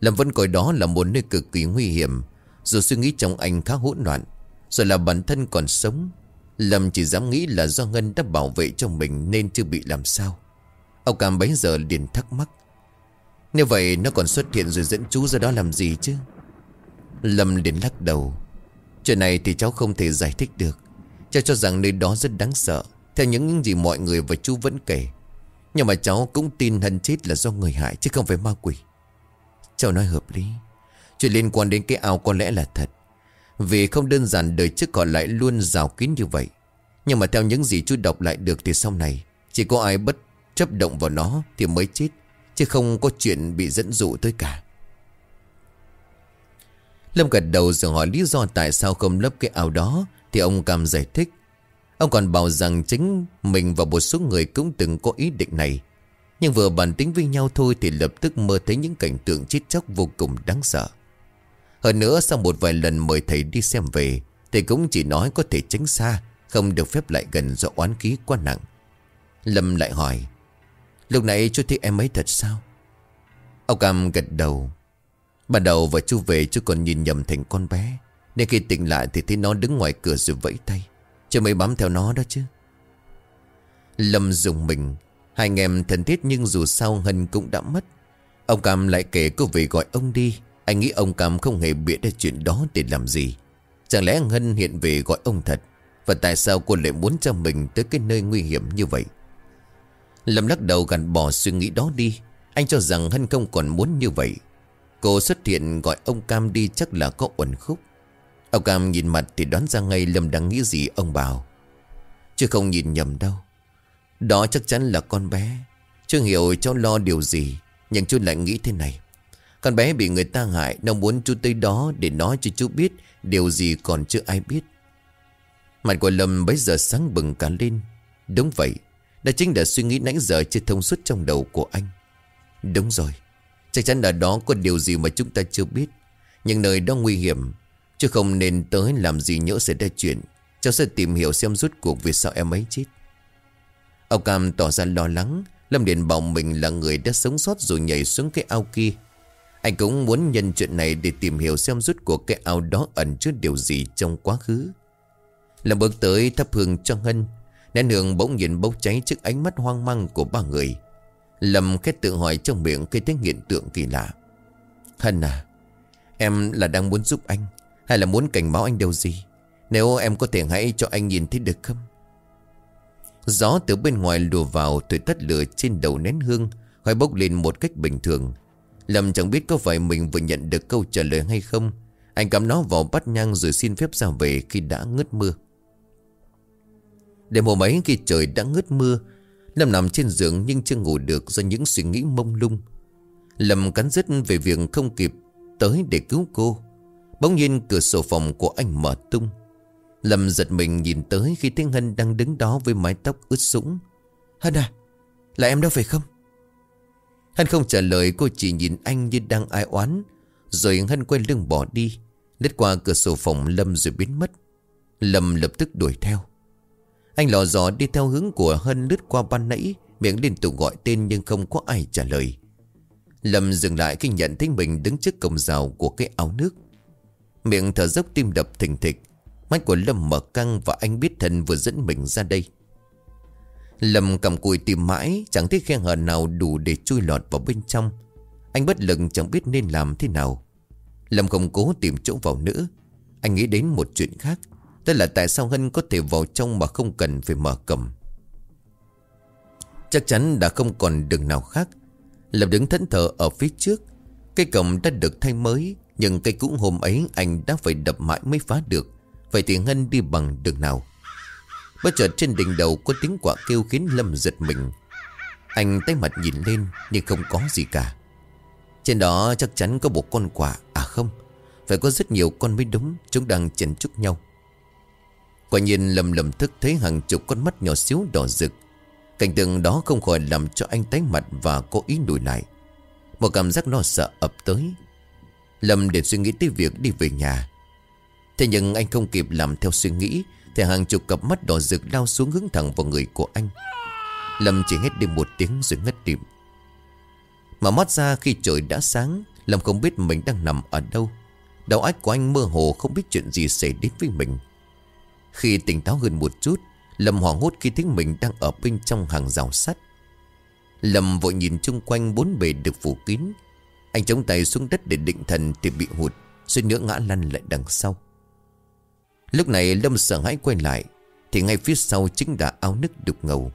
Lâm vẫn coi đó là một nơi cực kỳ nguy hiểm. Dù suy nghĩ trong anh khá hỗn loạn, Rồi là bản thân còn sống Lâm chỉ dám nghĩ là do Ngân đã bảo vệ cho mình Nên chưa bị làm sao. Ông Cam bấy giờ liền thắc mắc. Nếu vậy nó còn xuất hiện rồi dẫn chú ra đó làm gì chứ? Lâm liền lắc đầu. Chuyện này thì cháu không thể giải thích được. Cháu cho rằng nơi đó rất đáng sợ, Theo những gì mọi người và chú vẫn kể. Nhưng mà cháu cũng tin Hân chết là do người hại, Chứ không phải ma quỷ. Cháu nói hợp lý. Chuyện liên quan đến cái ao có lẽ là thật. Vì không đơn giản đời trước còn lại luôn rào kín như vậy. Nhưng mà theo những gì chú đọc lại được Thì sau này, Chỉ có ai bất chấp động vào nó Thì mới chết, Chứ không có chuyện bị dẫn dụ tới cả. Lâm gật đầu rồi hỏi lý do tại sao không lấp cái ao đó, Thì ông Cam giải thích. Ông còn bảo rằng chính mình và một số người cũng từng có ý định này. Nhưng vừa bàn tính với nhau thôi thì lập tức mơ thấy những cảnh tượng chết chóc vô cùng đáng sợ. Hơn nữa sau một vài lần mời thầy đi xem về, Thầy cũng chỉ nói có thể tránh xa, Không được phép lại gần do oán khí quá nặng. Lâm lại hỏi, Lúc nãy chú thấy em ấy thật sao? Ông Cam gật đầu, Ban đầu và chú về chú còn nhìn nhầm thành con bé, Nên khi tỉnh lại thì thấy nó đứng ngoài cửa rồi vẫy tay. Chứ mới bám theo nó đó chứ. Lâm dùng mình, Hai anh em thân thiết nhưng dù sao Hân cũng đã mất. Ông Cam lại kể cô về gọi ông đi. Anh nghĩ ông Cam không hề biết ra chuyện đó để làm gì. Chẳng lẽ Hân hiện về gọi ông thật? Và tại sao cô lại muốn cho mình tới cái nơi nguy hiểm như vậy? Lâm lắc đầu gắn bỏ suy nghĩ đó đi. Anh cho rằng Hân không còn muốn như vậy. Cô xuất hiện gọi ông Cam đi chắc là có uẩn khúc. Ông Cam nhìn mặt thì đoán ra ngay Lâm đang nghĩ gì, ông bảo. Chứ không nhìn nhầm đâu. Đó chắc chắn là con bé. Chưa hiểu cháu lo điều gì, Nhưng chú lại nghĩ thế này. Con bé bị người ta hại, Nó muốn chú tới đó để nói cho chú biết Điều gì còn chưa ai biết. Mặt của Lâm bấy giờ sáng bừng cả lên. Đúng vậy, Đó chính là suy nghĩ nãy giờ chưa thông suốt trong đầu của anh. Đúng rồi, Chắc chắn là đó có điều gì mà chúng ta chưa biết. Nhưng nơi đó nguy hiểm, Chứ không nên tới làm gì nhỡ xảy ra chuyện Cháu sẽ tìm hiểu xem rút cuộc vì sao em ấy chết. Ông Cam tỏ ra lo lắng, Lâm Điền bảo mình là người đã sống sót rồi nhảy xuống cái ao kia. Anh cũng muốn nhân chuyện này để tìm hiểu xem rút cuộc cái ao đó ẩn chứa điều gì trong quá khứ. Lâm bước tới thắp hương cho Hân Nén hương bỗng nhìn bốc cháy trước ánh mắt hoang mang của ba người. Lâm khét tự hỏi trong miệng khi thấy hiện tượng kỳ lạ. Hân à Em là đang muốn giúp anh, Hay là muốn cảnh báo anh điều gì? Nếu em có thể hãy cho anh nhìn thấy được không? Gió từ bên ngoài lùa vào, Thổi tắt lửa trên đầu nén hương, Khói bốc lên một cách bình thường. Lâm chẳng biết có phải mình vừa nhận được câu trả lời hay không. Anh cắm nó vào bát nhang rồi xin phép ra về khi đã ngớt mưa. Đêm hôm ấy khi trời đã ngớt mưa, Lâm nằm trên giường nhưng chưa ngủ được do những suy nghĩ mông lung. Lâm cắn rứt về việc không kịp tới để cứu cô. Bỗng nhiên cửa sổ phòng của anh mở tung. Lâm giật mình nhìn tới khi tiếng Hân đang đứng đó với mái tóc ướt sũng. Hân à Là em đó phải không? Hân không trả lời, cô chỉ nhìn anh như đang ai oán, Rồi Hân quay lưng bỏ đi. Lết qua cửa sổ phòng, Lâm rồi biến mất. Lâm lập tức đuổi theo. Anh lò dò đi theo hướng của Hân lướt qua ban nãy, Miệng liên tục gọi tên nhưng không có ai trả lời. Lâm dừng lại khi nhận thấy mình đứng trước cổng rào của cái áo nước. Miệng thở dốc tim đập thình thịch. Mắt của Lâm mở căng và anh biết thần vừa dẫn mình ra đây. Lâm cầm cùi tìm mãi, Chẳng thấy khe hở nào đủ để chui lọt vào bên trong. Anh bất lực chẳng biết nên làm thế nào. Lâm không cố tìm chỗ vào nữa. Anh nghĩ đến một chuyện khác tức là tại sao Hân có thể vào trong mà không cần phải mở cầm. Chắc chắn đã không còn đường nào khác. Lâm đứng thẫn thờ ở phía trước. Cây cổng đã được thay mới, Nhưng cây cũ hôm ấy anh đã phải đập mãi mới phá được. Vậy thì Hân đi bằng đường nào? Bất chợt trên đỉnh đầu có tiếng quả kêu khiến Lâm giật mình. Anh tay mặt nhìn lên, nhưng không có gì cả. Trên đó chắc chắn có một con quả À không? Phải có rất nhiều con mới đúng, Chúng đang chèn chúc nhau. Quả nhiên Lâm lầm thức thấy hàng chục con mắt nhỏ xíu đỏ rực. Cảnh tượng đó không khỏi làm cho anh tái mặt và cố ý đùi lại. Một cảm giác lo sợ ập tới. Lâm để suy nghĩ tới việc đi về nhà. Thế nhưng anh không kịp làm theo suy nghĩ thì hàng chục cặp mắt đỏ rực lao xuống hướng thẳng vào người của anh. Lâm chỉ hét đi một tiếng rồi ngất điểm Mà mắt ra khi trời đã sáng, Lâm không biết mình đang nằm ở đâu. Đầu óc của anh mơ hồ không biết chuyện gì xảy đến với mình. Khi tỉnh táo hơn một chút, Lâm hoảng hốt khi thấy mình đang ở bên trong hàng rào sắt. Lâm vội nhìn chung quanh bốn bề được phủ kín. Anh chống tay xuống đất để định thần thì bị hụt Rồi nữa ngã lăn lại đằng sau. Lúc này Lâm sợ hãi quay lại, Thì ngay phía sau chính là áo nước đục ngầu.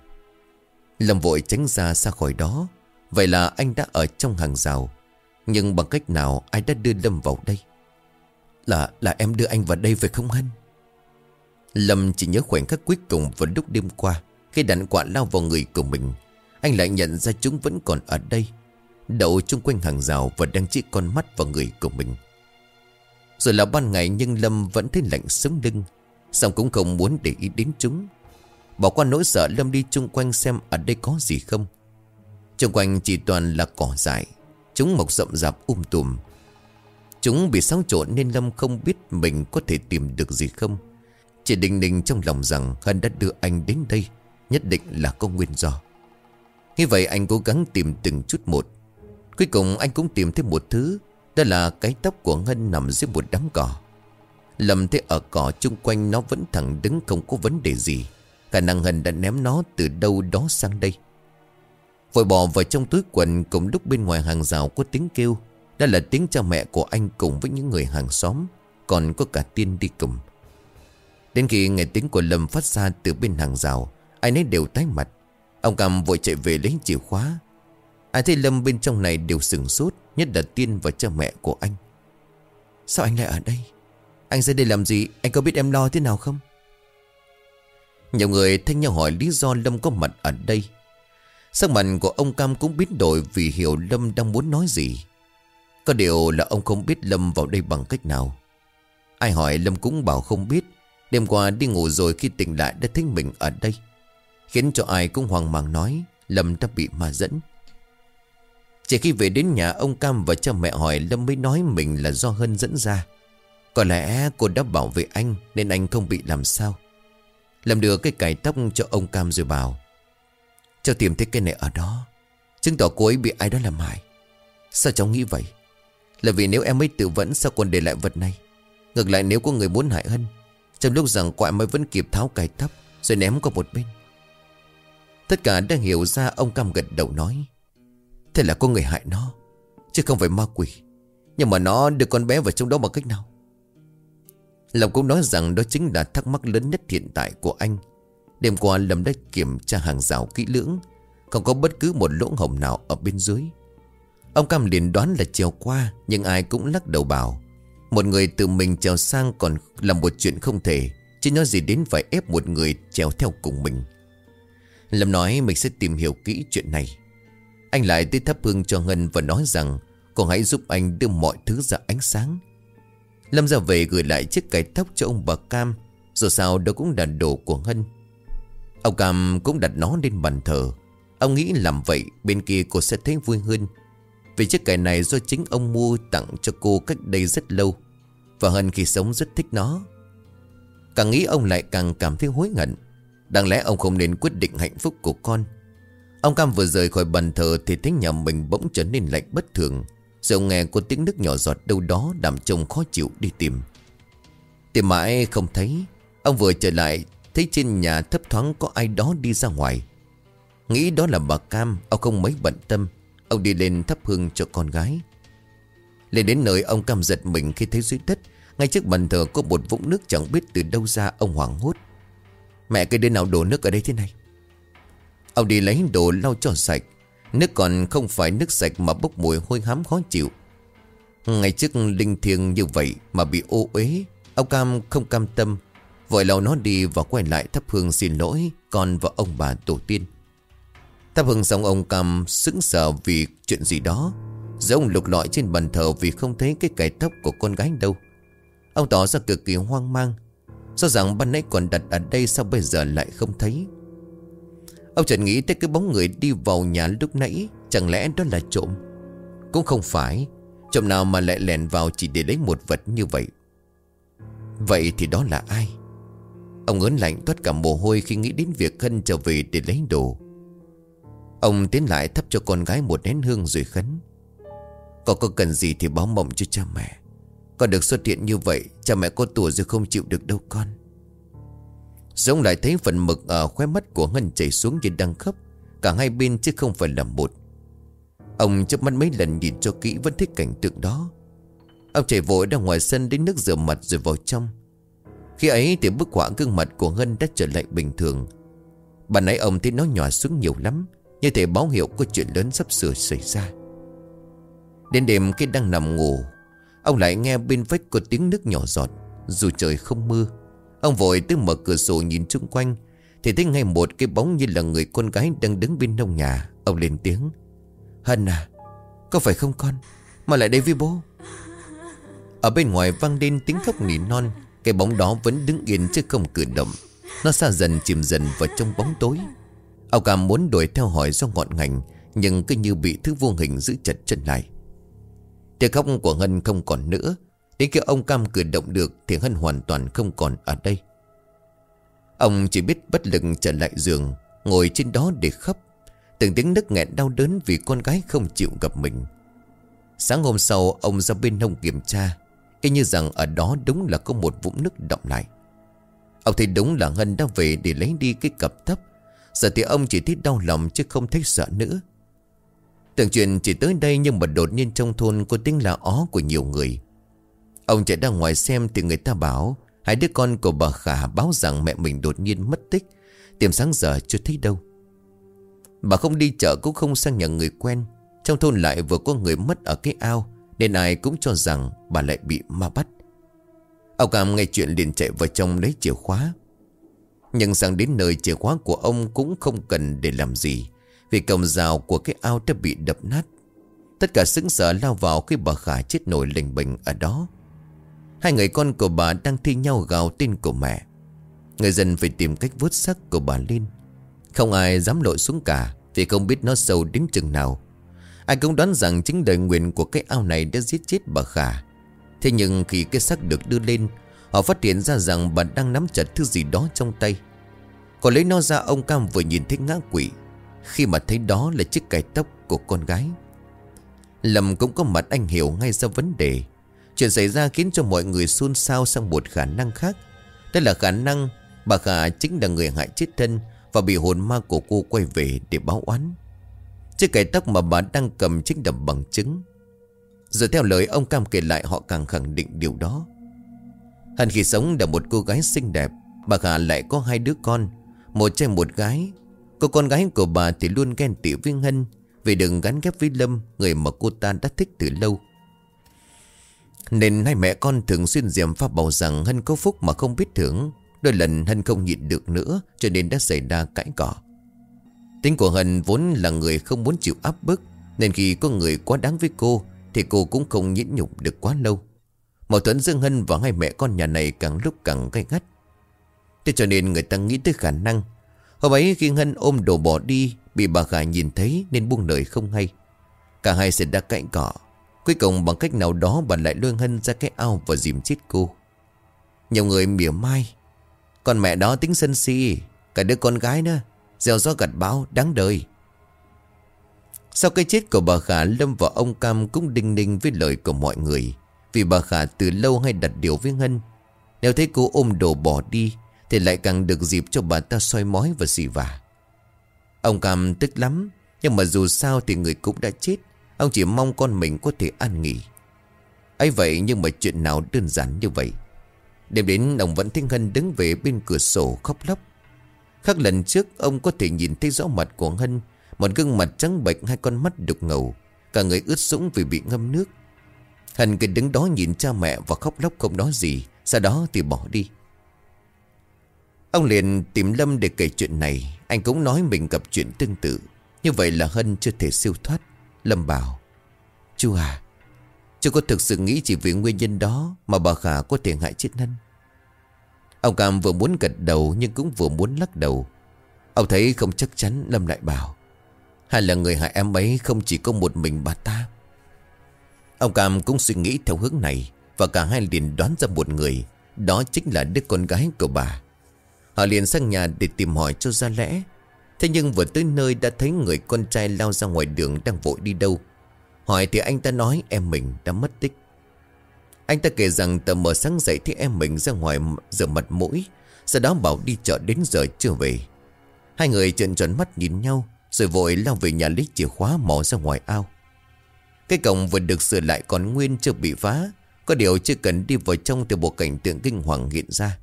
Lâm vội tránh ra xa khỏi đó. Vậy là anh đã ở trong hàng rào. Nhưng bằng cách nào ai đã đưa Lâm vào đây? Là là em đưa anh vào đây phải không Hân Lâm chỉ nhớ khoảnh khắc cuối cùng vào lúc đêm qua, Khi đạn quả lao vào người của mình. Anh lại nhận ra chúng vẫn còn ở đây, Đậu chung quanh hàng rào Và đang chỉ con mắt vào người của mình. Rồi là ban ngày nhưng Lâm vẫn thấy lạnh sống lưng, Xong cũng không muốn để ý đến chúng. Bỏ qua nỗi sợ Lâm đi chung quanh xem ở đây có gì không. Chung quanh chỉ toàn là cỏ dại, Chúng mọc rậm rạp um tùm. Chúng bị xáo trộn nên Lâm không biết mình có thể tìm được gì không. Chỉ định định trong lòng rằng Hân đã đưa anh đến đây, Nhất định là có nguyên do. Như vậy anh cố gắng tìm từng chút một. Cuối cùng anh cũng tìm thấy một thứ đó là cái tóc của ngân nằm dưới một đám cỏ. Lầm thế ở cỏ chung quanh nó vẫn thẳng đứng không có vấn đề gì. Khả năng Ngân đã ném nó từ đâu đó sang đây. Vội bỏ vào trong túi quần, Cùng lúc bên ngoài hàng rào có tiếng kêu. Đó là tiếng cha mẹ của anh cùng với những người hàng xóm, Còn có cả tiên đi cùng. Đến khi nghe tiếng của Lâm phát ra từ bên hàng rào Ai nấy đều tái mặt. Ông Cầm vội chạy về lấy chìa khóa. Ai thấy Lâm bên trong này đều sừng sốt, Nhất là Tiên và cha mẹ của anh. Sao anh lại ở đây? Anh ra đây làm gì? Anh có biết em lo thế nào không? Nhiều người thanh nhau hỏi lý do Lâm có mặt ở đây. Sắc mặt của ông Cam cũng biến đổi Vì hiểu Lâm đang muốn nói gì. Có điều là ông không biết Lâm vào đây bằng cách nào. Ai hỏi Lâm cũng bảo không biết. Đêm qua đi ngủ rồi khi tỉnh lại đã thấy mình ở đây. Khiến cho ai cũng hoang mang nói Lâm đã bị ma dẫn. Chỉ khi về đến nhà, ông Cam và cha mẹ hỏi Lâm mới nói mình là do Hân dẫn ra. Có lẽ cô đã bảo vệ anh Nên anh không bị làm sao. Lâm đưa cái cài tóc cho ông Cam rồi bảo Cháu tìm thấy cái này ở đó. Chứng tỏ cô ấy bị ai đó làm hại. Sao cháu nghĩ vậy? Là vì nếu em ấy tự vẫn, sao còn để lại vật này? Ngược lại nếu có người muốn hại Hân, trong lúc rằng quại mới vẫn kịp tháo cài tóc, Rồi ném qua một bên. Tất cả đang hiểu ra, ông Cam gật đầu nói Thế là có người hại nó, Chứ không phải ma quỷ. Nhưng mà nó đưa con bé vào trong đó bằng cách nào? Lâm cũng nói rằng đó chính là thắc mắc lớn nhất hiện tại của anh. Đêm qua Lâm đã kiểm tra hàng rào kỹ lưỡng, Không có bất cứ một lỗ hổng nào ở bên dưới. Ông Cam liền đoán là trèo qua, Nhưng ai cũng lắc đầu bảo, một người tự mình trèo sang còn là một chuyện không thể, Chứ nói gì đến phải ép một người trèo theo cùng mình. Lâm nói mình sẽ tìm hiểu kỹ chuyện này. Anh lại tới thắp hương cho Ngân và nói rằng, Cô hãy giúp anh đưa mọi thứ ra ánh sáng. Lâm ra về gửi lại chiếc cải tóc cho ông bà Cam, Dù sao đó cũng là đồ của Ngân. Ông Cam cũng đặt nó lên bàn thờ. Ông nghĩ làm vậy bên kia cô sẽ thấy vui hơn. Vì chiếc cải này do chính ông mua tặng cho cô cách đây rất lâu, Và Hân khi sống rất thích nó. Càng nghĩ ông lại càng cảm thấy hối hận. Đáng lẽ ông không nên quyết định hạnh phúc của con. Ông Cam vừa rời khỏi bàn thờ Thì thấy nhà mình bỗng trở nên lạnh bất thường. Rồi ông nghe có tiếng nước nhỏ giọt đâu đó Làm trông khó chịu đi tìm. Tìm mãi không thấy, Ông vừa trở lại, Thấy trên nhà thấp thoáng có ai đó đi ra ngoài. Nghĩ đó là bà Cam, Ông không mấy bận tâm. Ông đi lên thắp hương cho con gái. Lên đến nơi, ông Cam giật mình khi thấy dưới đất, Ngay trước bàn thờ có một vũng nước chẳng biết từ đâu ra, Ông hoảng hốt. Mẹ cái đứa nào đổ nước ở đây thế này? Ông đi lấy đồ lau cho sạch. Nước còn không phải nước sạch mà bốc mùi hôi hám khó chịu. Ngày trước linh thiêng như vậy mà bị ô uế, Ông Cam không cam tâm. Vội lau nó đi và quay lại thắp hương xin lỗi Con và ông bà tổ tiên. Thắp hương xong, ông Cam sững sờ vì chuyện gì đó. Rồi ông lục lọi trên bàn thờ vì không thấy cái cải tóc của con gái đâu. Ông tỏ ra cực kỳ hoang mang. Do rằng ban nãy còn đặt ở đây sao bây giờ lại không thấy? Ông chợt nghĩ tới cái bóng người đi vào nhà lúc nãy, Chẳng lẽ đó là trộm? Cũng không phải, Trộm nào mà lại lèn vào chỉ để lấy một vật như vậy. Vậy thì đó là ai? Ông ớn lạnh toát cả mồ hôi khi nghĩ đến việc Khân trở về để lấy đồ. Ông tiến lại thắp cho con gái một nén hương rồi khấn. Có có cần gì thì báo mộng cho cha mẹ. Con được xuất hiện như vậy, Cha mẹ có tuổi rồi không chịu được đâu con dũng lại thấy phần mực ở khóe mắt của Ngân chảy xuống như đang khóc. Cả hai bên chứ không phải là một. Ông chớp mắt mấy lần nhìn cho kỹ vẫn thích cảnh tượng đó. Ông chạy vội ra ngoài sân đến nước rửa mặt rồi vào trong. Khi ấy thì bức họa gương mặt của Ngân đã trở lại bình thường. Bạn nãy ông thấy nó nhỏ xuống nhiều lắm, Như thể báo hiệu có chuyện lớn sắp sửa xảy ra. Đến đêm khi đang nằm ngủ, Ông lại nghe bên vách có tiếng nước nhỏ giọt, Dù trời không mưa. Ông vội tới mở cửa sổ nhìn chung quanh. Thì thấy ngay một cái bóng như là người con gái đang đứng bên nông nhà. Ông lên tiếng. Hân à Có phải không con? Mà lại đây với bố. Ở bên ngoài vang lên tiếng khóc nỉ non. Cái bóng đó vẫn đứng yên chứ không cử động. Nó xa dần chìm dần vào trong bóng tối. Ông cảm muốn đuổi theo hỏi do ngọn ngành, Nhưng cứ như bị thứ vô hình giữ chặt chân lại. Tiếng khóc của Hân không còn nữa. Đến khi ông Cam cử động được Thì Hân hoàn toàn không còn ở đây. Ông chỉ biết bất lực trở lại giường, Ngồi trên đó để khóc. Từng tiếng nức nghẹn đau đớn Vì con gái không chịu gặp mình. Sáng hôm sau, ông ra bên nông kiểm tra. Y như rằng ở đó đúng là có một vũng nước động lại. Ông thấy đúng là Hân đã về để lấy đi cái cặp thấp Giờ thì ông chỉ thấy đau lòng chứ không thấy sợ nữa. Tưởng chuyện chỉ tới đây nhưng mà đột nhiên trong thôn có tiếng là ó của nhiều người. Ông chạy ra ngoài xem thì người ta bảo, Hai đứa con của bà Khả báo rằng mẹ mình đột nhiên mất tích. Tìm sáng giờ chưa thấy đâu. Bà không đi chợ cũng không sang nhà người quen. Trong thôn lại vừa có người mất ở cái ao, Nên ai cũng cho rằng bà lại bị ma bắt. Ông Cam nghe chuyện liền chạy vào trong lấy chìa khóa. Nhưng sang đến nơi chìa khóa của ông cũng không cần để làm gì, Vì cổng rào của cái ao đã bị đập nát. Tất cả sững sờ lao vào khi bà Khả chết nổi lình bình ở đó. Hai người con của bà đang thi nhau gào tên của mẹ. Người dân phải tìm cách vớt xác của bà lên. Không ai dám lội xuống cả, Vì không biết nó sâu đến chừng nào. Ai cũng đoán rằng chính đời nguyện của cái ao này đã giết chết bà Khả. Thế nhưng khi cái xác được đưa lên, Họ phát hiện ra rằng bà đang nắm chặt thứ gì đó trong tay. Còn lấy nó ra, ông Cam vừa nhìn thấy ngã quỷ Khi mà thấy đó là chiếc cài tóc của con gái. Lâm cũng có mặt anh hiểu ngay ra vấn đề. Chuyện xảy ra khiến cho mọi người xôn xao sang một khả năng khác. Đó là khả năng bà Khả chính là người hại chết thân Và bị hồn ma của cô quay về để báo oán. Chiếc cải tóc mà bà đang cầm chính là bằng chứng. Giờ theo lời ông Cam kể lại, họ càng khẳng định điều đó. Hẳn khi sống là một cô gái xinh đẹp, Bà Khả lại có hai đứa con, Một trai một gái. Cô con gái của bà thì luôn ghen tị với Hân Vì đừng gắn ghép với Lâm, Người mà cô ta đã thích từ lâu nên hai mẹ con thường xuyên diệm pháp bảo rằng Hân có phúc mà không biết thưởng. Đôi lần Hân không nhịn được nữa, Cho nên đã xảy ra cãi cỏ Tính của Hân vốn là người không muốn chịu áp bức, Nên khi có người quá đáng với cô, Thì cô cũng không nhịn nhục được quá lâu. Mâu thuẫn Dương Hân và hai mẹ con nhà này càng lúc càng gay gắt. Thế cho nên người ta nghĩ tới khả năng, Hôm ấy khi Hân ôm đồ bỏ đi, Bị bà gái nhìn thấy nên buông lời không hay. Cả hai sẽ đã cãi cọ. Cuối cùng bằng cách nào đó bà lại lôi Hân ra cái ao và dìm chết cô. Nhiều người mỉa mai. Con mẹ đó tính sân si. Cả đứa con gái nữa Gieo gió gặt báo đáng đời. Sau cái chết của bà Khả, Lâm và ông Cam cũng đinh ninh với lời của mọi người. Vì bà Khả từ lâu hay đặt điều với Hân Nếu thấy cô ôm đồ bỏ đi, Thì lại càng được dịp cho bà ta soi mói và xì vả. Ông Cam tức lắm, Nhưng mà dù sao thì người cũng đã chết. Ông chỉ mong con mình có thể an nghỉ. Ấy vậy nhưng mà chuyện nào đơn giản như vậy? Đêm đến, ông vẫn thấy Hân đứng về bên cửa sổ khóc lóc. Khác lần trước, ông có thể nhìn thấy rõ mặt của Hân, Một gương mặt trắng bệch, hai con mắt đục ngầu, Cả người ướt sũng vì bị ngâm nước. Hân cứ đứng đó nhìn cha mẹ và khóc lóc không nói gì, Sau đó thì bỏ đi. Ông liền tìm Lâm để kể chuyện này. Anh cũng nói mình gặp chuyện tương tự. Như vậy là Hân chưa thể siêu thoát. Lâm bảo, Chú à Chú có thực sự nghĩ chỉ vì nguyên nhân đó Mà bà Khả có thể hại chết Năn Ông Cam vừa muốn gật đầu Nhưng cũng vừa muốn lắc đầu. Ông thấy không chắc chắn, Lâm lại bảo, Hay là người hại em ấy không chỉ có một mình bà ta? Ông Cam cũng suy nghĩ theo hướng này Và cả hai liền đoán ra một người, Đó chính là đứa con gái của bà. Họ liền sang nhà để tìm hỏi cho ra lẽ Thế nhưng vừa tới nơi đã thấy người con trai lao ra ngoài đường đang vội đi đâu. Hỏi thì anh ta nói em mình đã mất tích. Anh ta kể rằng tờ mở sáng dậy thì em mình ra ngoài rửa mặt mũi, Sau đó bảo đi chợ đến giờ chưa về. Hai người trợn tròn mắt nhìn nhau, Rồi vội lao về nhà lấy chìa khóa mò ra ngoài ao. Cái cổng vừa được sửa lại còn nguyên chưa bị phá, Có điều chưa cần đi vào trong thì bộ cảnh tượng kinh hoàng hiện ra.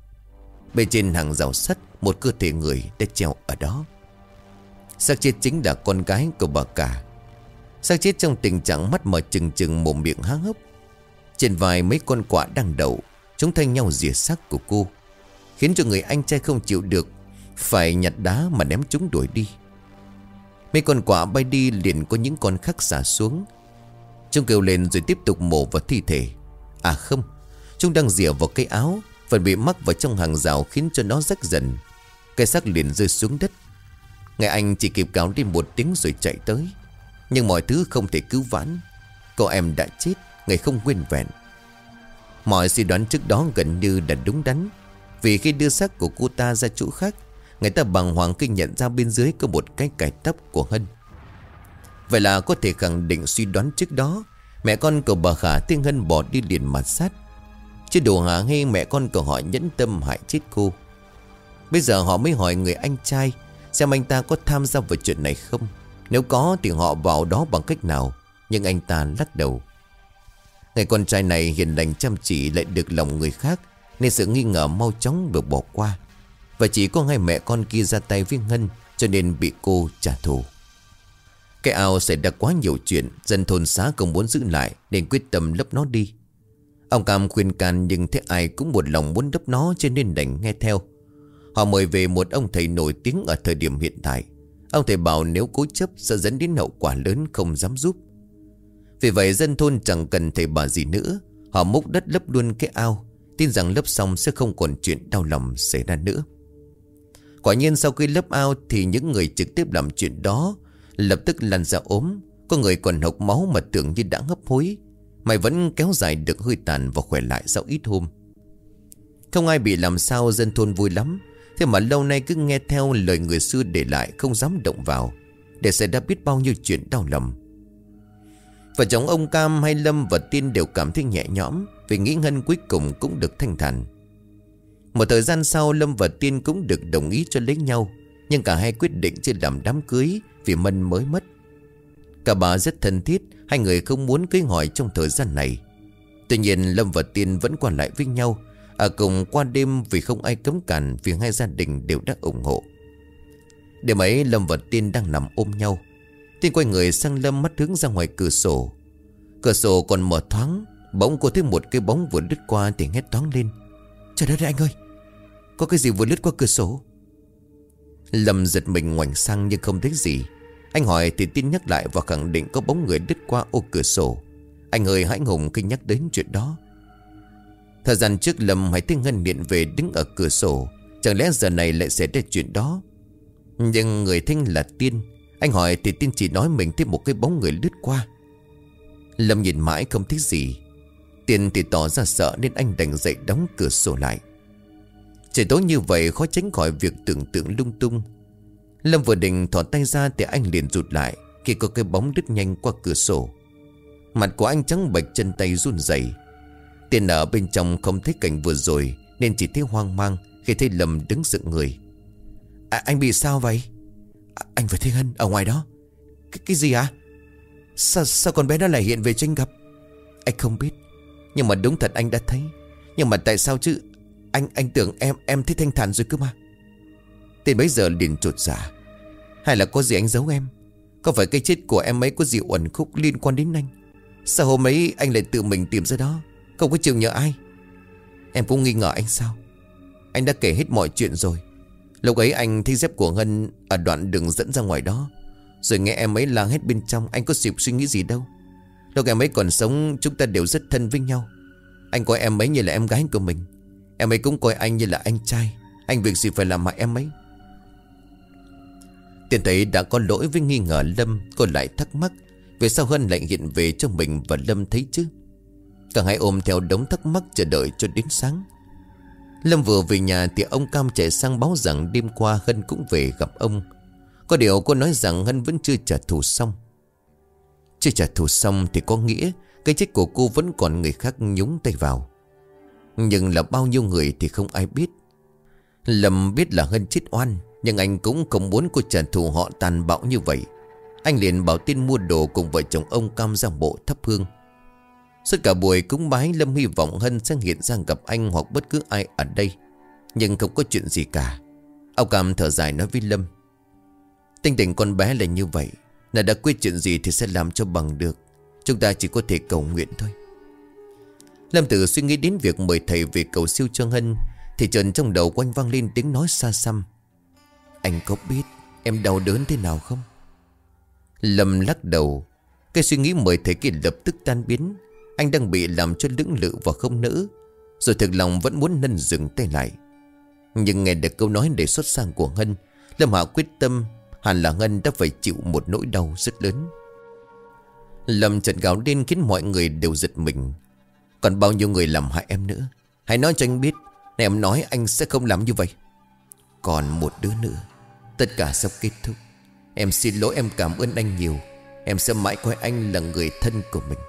Bên trên hàng rào sắt, Một cơ thể người đã treo ở đó xác chết chính là con gái của bà cả. Xác chết trong tình trạng mắt mở trừng trừng, mồm miệng há hốc. Trên vai mấy con quạ đang đậu, Chúng thay nhau rỉa xác của cô, Khiến cho người anh trai không chịu được, Phải nhặt đá mà ném chúng đuổi đi. Mấy con quạ bay đi liền có những con khác xả xuống. Chúng kêu lên rồi tiếp tục mổ vào thi thể. À không, Chúng đang rỉa vào cây áo, Phần bị mắc vào trong hàng rào khiến cho nó rách dần. Cây xác liền rơi xuống đất. Ngày anh chỉ kịp gào đi một tiếng rồi chạy tới. Nhưng mọi thứ không thể cứu vãn. Cô em đã chết Ngày không nguyên vẹn. Mọi suy đoán trước đó gần như đã đúng đắn. Vì khi đưa xác của cô ta ra chỗ khác, Người ta bằng hoàng kinh nhận ra bên dưới Có một cái cải tóc của Hân. Vậy là có thể khẳng định suy đoán trước đó, Mẹ con của bà Khả thiên Hân bỏ đi liền mặt sát. Chứ đồ hả hay mẹ con của họ nhẫn tâm hại chết cô. Bây giờ họ mới hỏi người anh trai Xem anh ta có tham gia vào chuyện này không? Nếu có thì họ vào đó bằng cách nào? Nhưng anh ta lắc đầu. Người con trai này hiền lành chăm chỉ lại được lòng người khác, Nên sự nghi ngờ mau chóng được bỏ qua. Và chỉ có hai mẹ con kia ra tay với Ngân, Cho nên bị cô trả thù. Cái ao xảy ra quá nhiều chuyện, Dân thôn xá không muốn giữ lại, Nên quyết tâm lấp nó đi. Ông Cam khuyên can nhưng thế ai cũng một lòng muốn đấp nó Cho nên đành nghe theo. Họ mời về một ông thầy nổi tiếng ở thời điểm hiện tại. Ông thầy bảo nếu cố chấp sẽ dẫn đến hậu quả lớn không dám giúp. Vì vậy dân thôn chẳng cần thầy bà gì nữa. Họ múc đất lấp luôn cái ao, Tin rằng lấp xong sẽ không còn chuyện đau lòng xảy ra nữa. Quả nhiên sau khi lấp ao Thì những người trực tiếp làm chuyện đó Lập tức lăn ra ốm. Có người còn hộc máu mà tưởng như đã hấp hối. Mày vẫn kéo dài được hơi tàn Và khỏe lại sau ít hôm. Không ai bị làm sao dân thôn vui lắm. Thế mà lâu nay cứ nghe theo lời người xưa để lại, Không dám động vào, Để xảy ra biết bao nhiêu chuyện đau lòng. Vợ chồng ông Cam hay Lâm và Tiên đều cảm thấy nhẹ nhõm, Vì nghĩ Ngân cuối cùng cũng được thanh thản. Một thời gian sau, Lâm và Tiên cũng được đồng ý cho lấy nhau, Nhưng cả hai quyết định chưa làm đám cưới Vì Mân mới mất. Cả bà rất thân thiết, Hai người không muốn cưới hỏi trong thời gian này. Tuy nhiên, Lâm và Tiên vẫn còn lại với nhau ở cùng qua đêm vì không ai cấm cản, Vì hai gia đình đều đã ủng hộ. Đêm ấy, Lâm và Tiên đang nằm ôm nhau. Tiên quay người sang Lâm mắt hướng ra ngoài cửa sổ. Cửa sổ còn mở thoáng, Bỗng cô thấy một cái bóng vừa lướt qua Thì hét toáng lên. Trời đất ơi, anh ơi, Có cái gì vừa lướt qua cửa sổ? Lâm giật mình ngoảnh sang nhưng không thấy gì. Anh hỏi thì tin nhắc lại và khẳng định có bóng người đứt qua ô cửa sổ. Anh hơi hãi hùng khi nhắc đến chuyện đó. Thời gian trước Lâm hãy thấy Ngân điện về đứng ở cửa sổ, Chẳng lẽ giờ này lại xảy ra chuyện đó? Nhưng người thanh là tiên. Anh hỏi thì tiên chỉ nói mình thấy một cái bóng người lướt qua. Lâm nhìn mãi không thấy gì. Tiên thì tỏ ra sợ nên anh đành dậy đóng cửa sổ lại. Trời tối như vậy khó tránh khỏi việc tưởng tượng lung tung. Lâm vừa định thỏ tay ra thì anh liền rụt lại Khi có cái bóng đứt nhanh qua cửa sổ. Mặt của anh trắng bệch, chân tay run rẩy. Tiên ở bên trong không thấy cảnh vừa rồi Nên chỉ thấy hoang mang Khi thấy Lâm đứng dựng người. À, Anh bị sao vậy? À, Anh phải thấy Hân ở ngoài đó. Cái, cái gì à? Sao, sao con bé đó lại hiện về cho anh gặp? Anh không biết Nhưng mà đúng thật anh đã thấy. Nhưng mà tại sao chứ? Anh anh tưởng em em thấy thanh thản rồi cơ mà. Tên bấy giờ liền trột giả dạ. Hay là có gì anh giấu em? Có phải cái chết của em ấy có gì uẩn khúc liên quan đến anh? Sao hôm ấy anh lại tự mình tìm ra đó? Không có chịu nhờ ai? Em cũng nghi ngờ anh sao? Anh đã kể hết mọi chuyện rồi. Lúc ấy anh thấy dép của Ngân Ở đoạn đường dẫn ra ngoài đó. Rồi nghe em ấy la hết bên trong, Anh có xịp suy nghĩ gì đâu. Lúc em ấy còn sống, Chúng ta đều rất thân với nhau. Anh coi em ấy như là em gái của mình. Em ấy cũng coi anh như là anh trai. Anh việc gì phải làm mà em ấy? Tiền thấy đã có lỗi với nghi ngờ Lâm, Cô lại thắc mắc Về sao Hân lại hiện về cho mình và Lâm thấy chứ? Cả hai ôm theo đống thắc mắc chờ đợi cho đến sáng. Lâm vừa về nhà thì ông Cam chạy sang báo rằng đêm qua Hân cũng về gặp ông. Có điều cô nói rằng Hân vẫn chưa trả thù xong. Chưa trả thù xong thì có nghĩa Cái chết của cô vẫn còn người khác nhúng tay vào. Nhưng là bao nhiêu người thì không ai biết. Lâm biết là Hân chết oan, Nhưng anh cũng không muốn cô trả thù họ tàn bạo như vậy. Anh liền bảo tin mua đồ cùng vợ chồng ông Cam ra bộ thắp hương. Suốt cả buổi cúng bái, Lâm hy vọng Hân sẽ hiện ra gặp anh hoặc bất cứ ai ở đây. Nhưng không có chuyện gì cả. Ông Cam thở dài nói với Lâm. Tinh tình con bé là như vậy. Là đã quyết chuyện gì thì sẽ làm cho bằng được. Chúng ta chỉ có thể cầu nguyện thôi. Lâm Tử suy nghĩ đến việc mời thầy về cầu siêu cho Hân, Thì trần trong đầu quanh vang lên tiếng nói xa xăm. Anh có biết em đau đớn thế nào không? Lâm lắc đầu. Cái suy nghĩ mời thầy kia lập tức tan biến anh đang bị làm cho lưỡng lự và không nỡ, Rồi thực lòng vẫn muốn nâng dừng tay lại. Nhưng nghe được câu nói để xuất sang của Ngân, Lâm Hạ quyết tâm Hẳn là Ngân đã phải chịu một nỗi đau rất lớn. Lâm trận gào lên khiến mọi người đều giật mình. Còn bao nhiêu người làm hại em nữa? Hãy nói cho anh biết, Này em nói anh sẽ không làm như vậy. Còn một đứa nữa, Tất cả sắp kết thúc. Em xin lỗi, em cảm ơn anh nhiều. Em sẽ mãi coi anh là người thân của mình.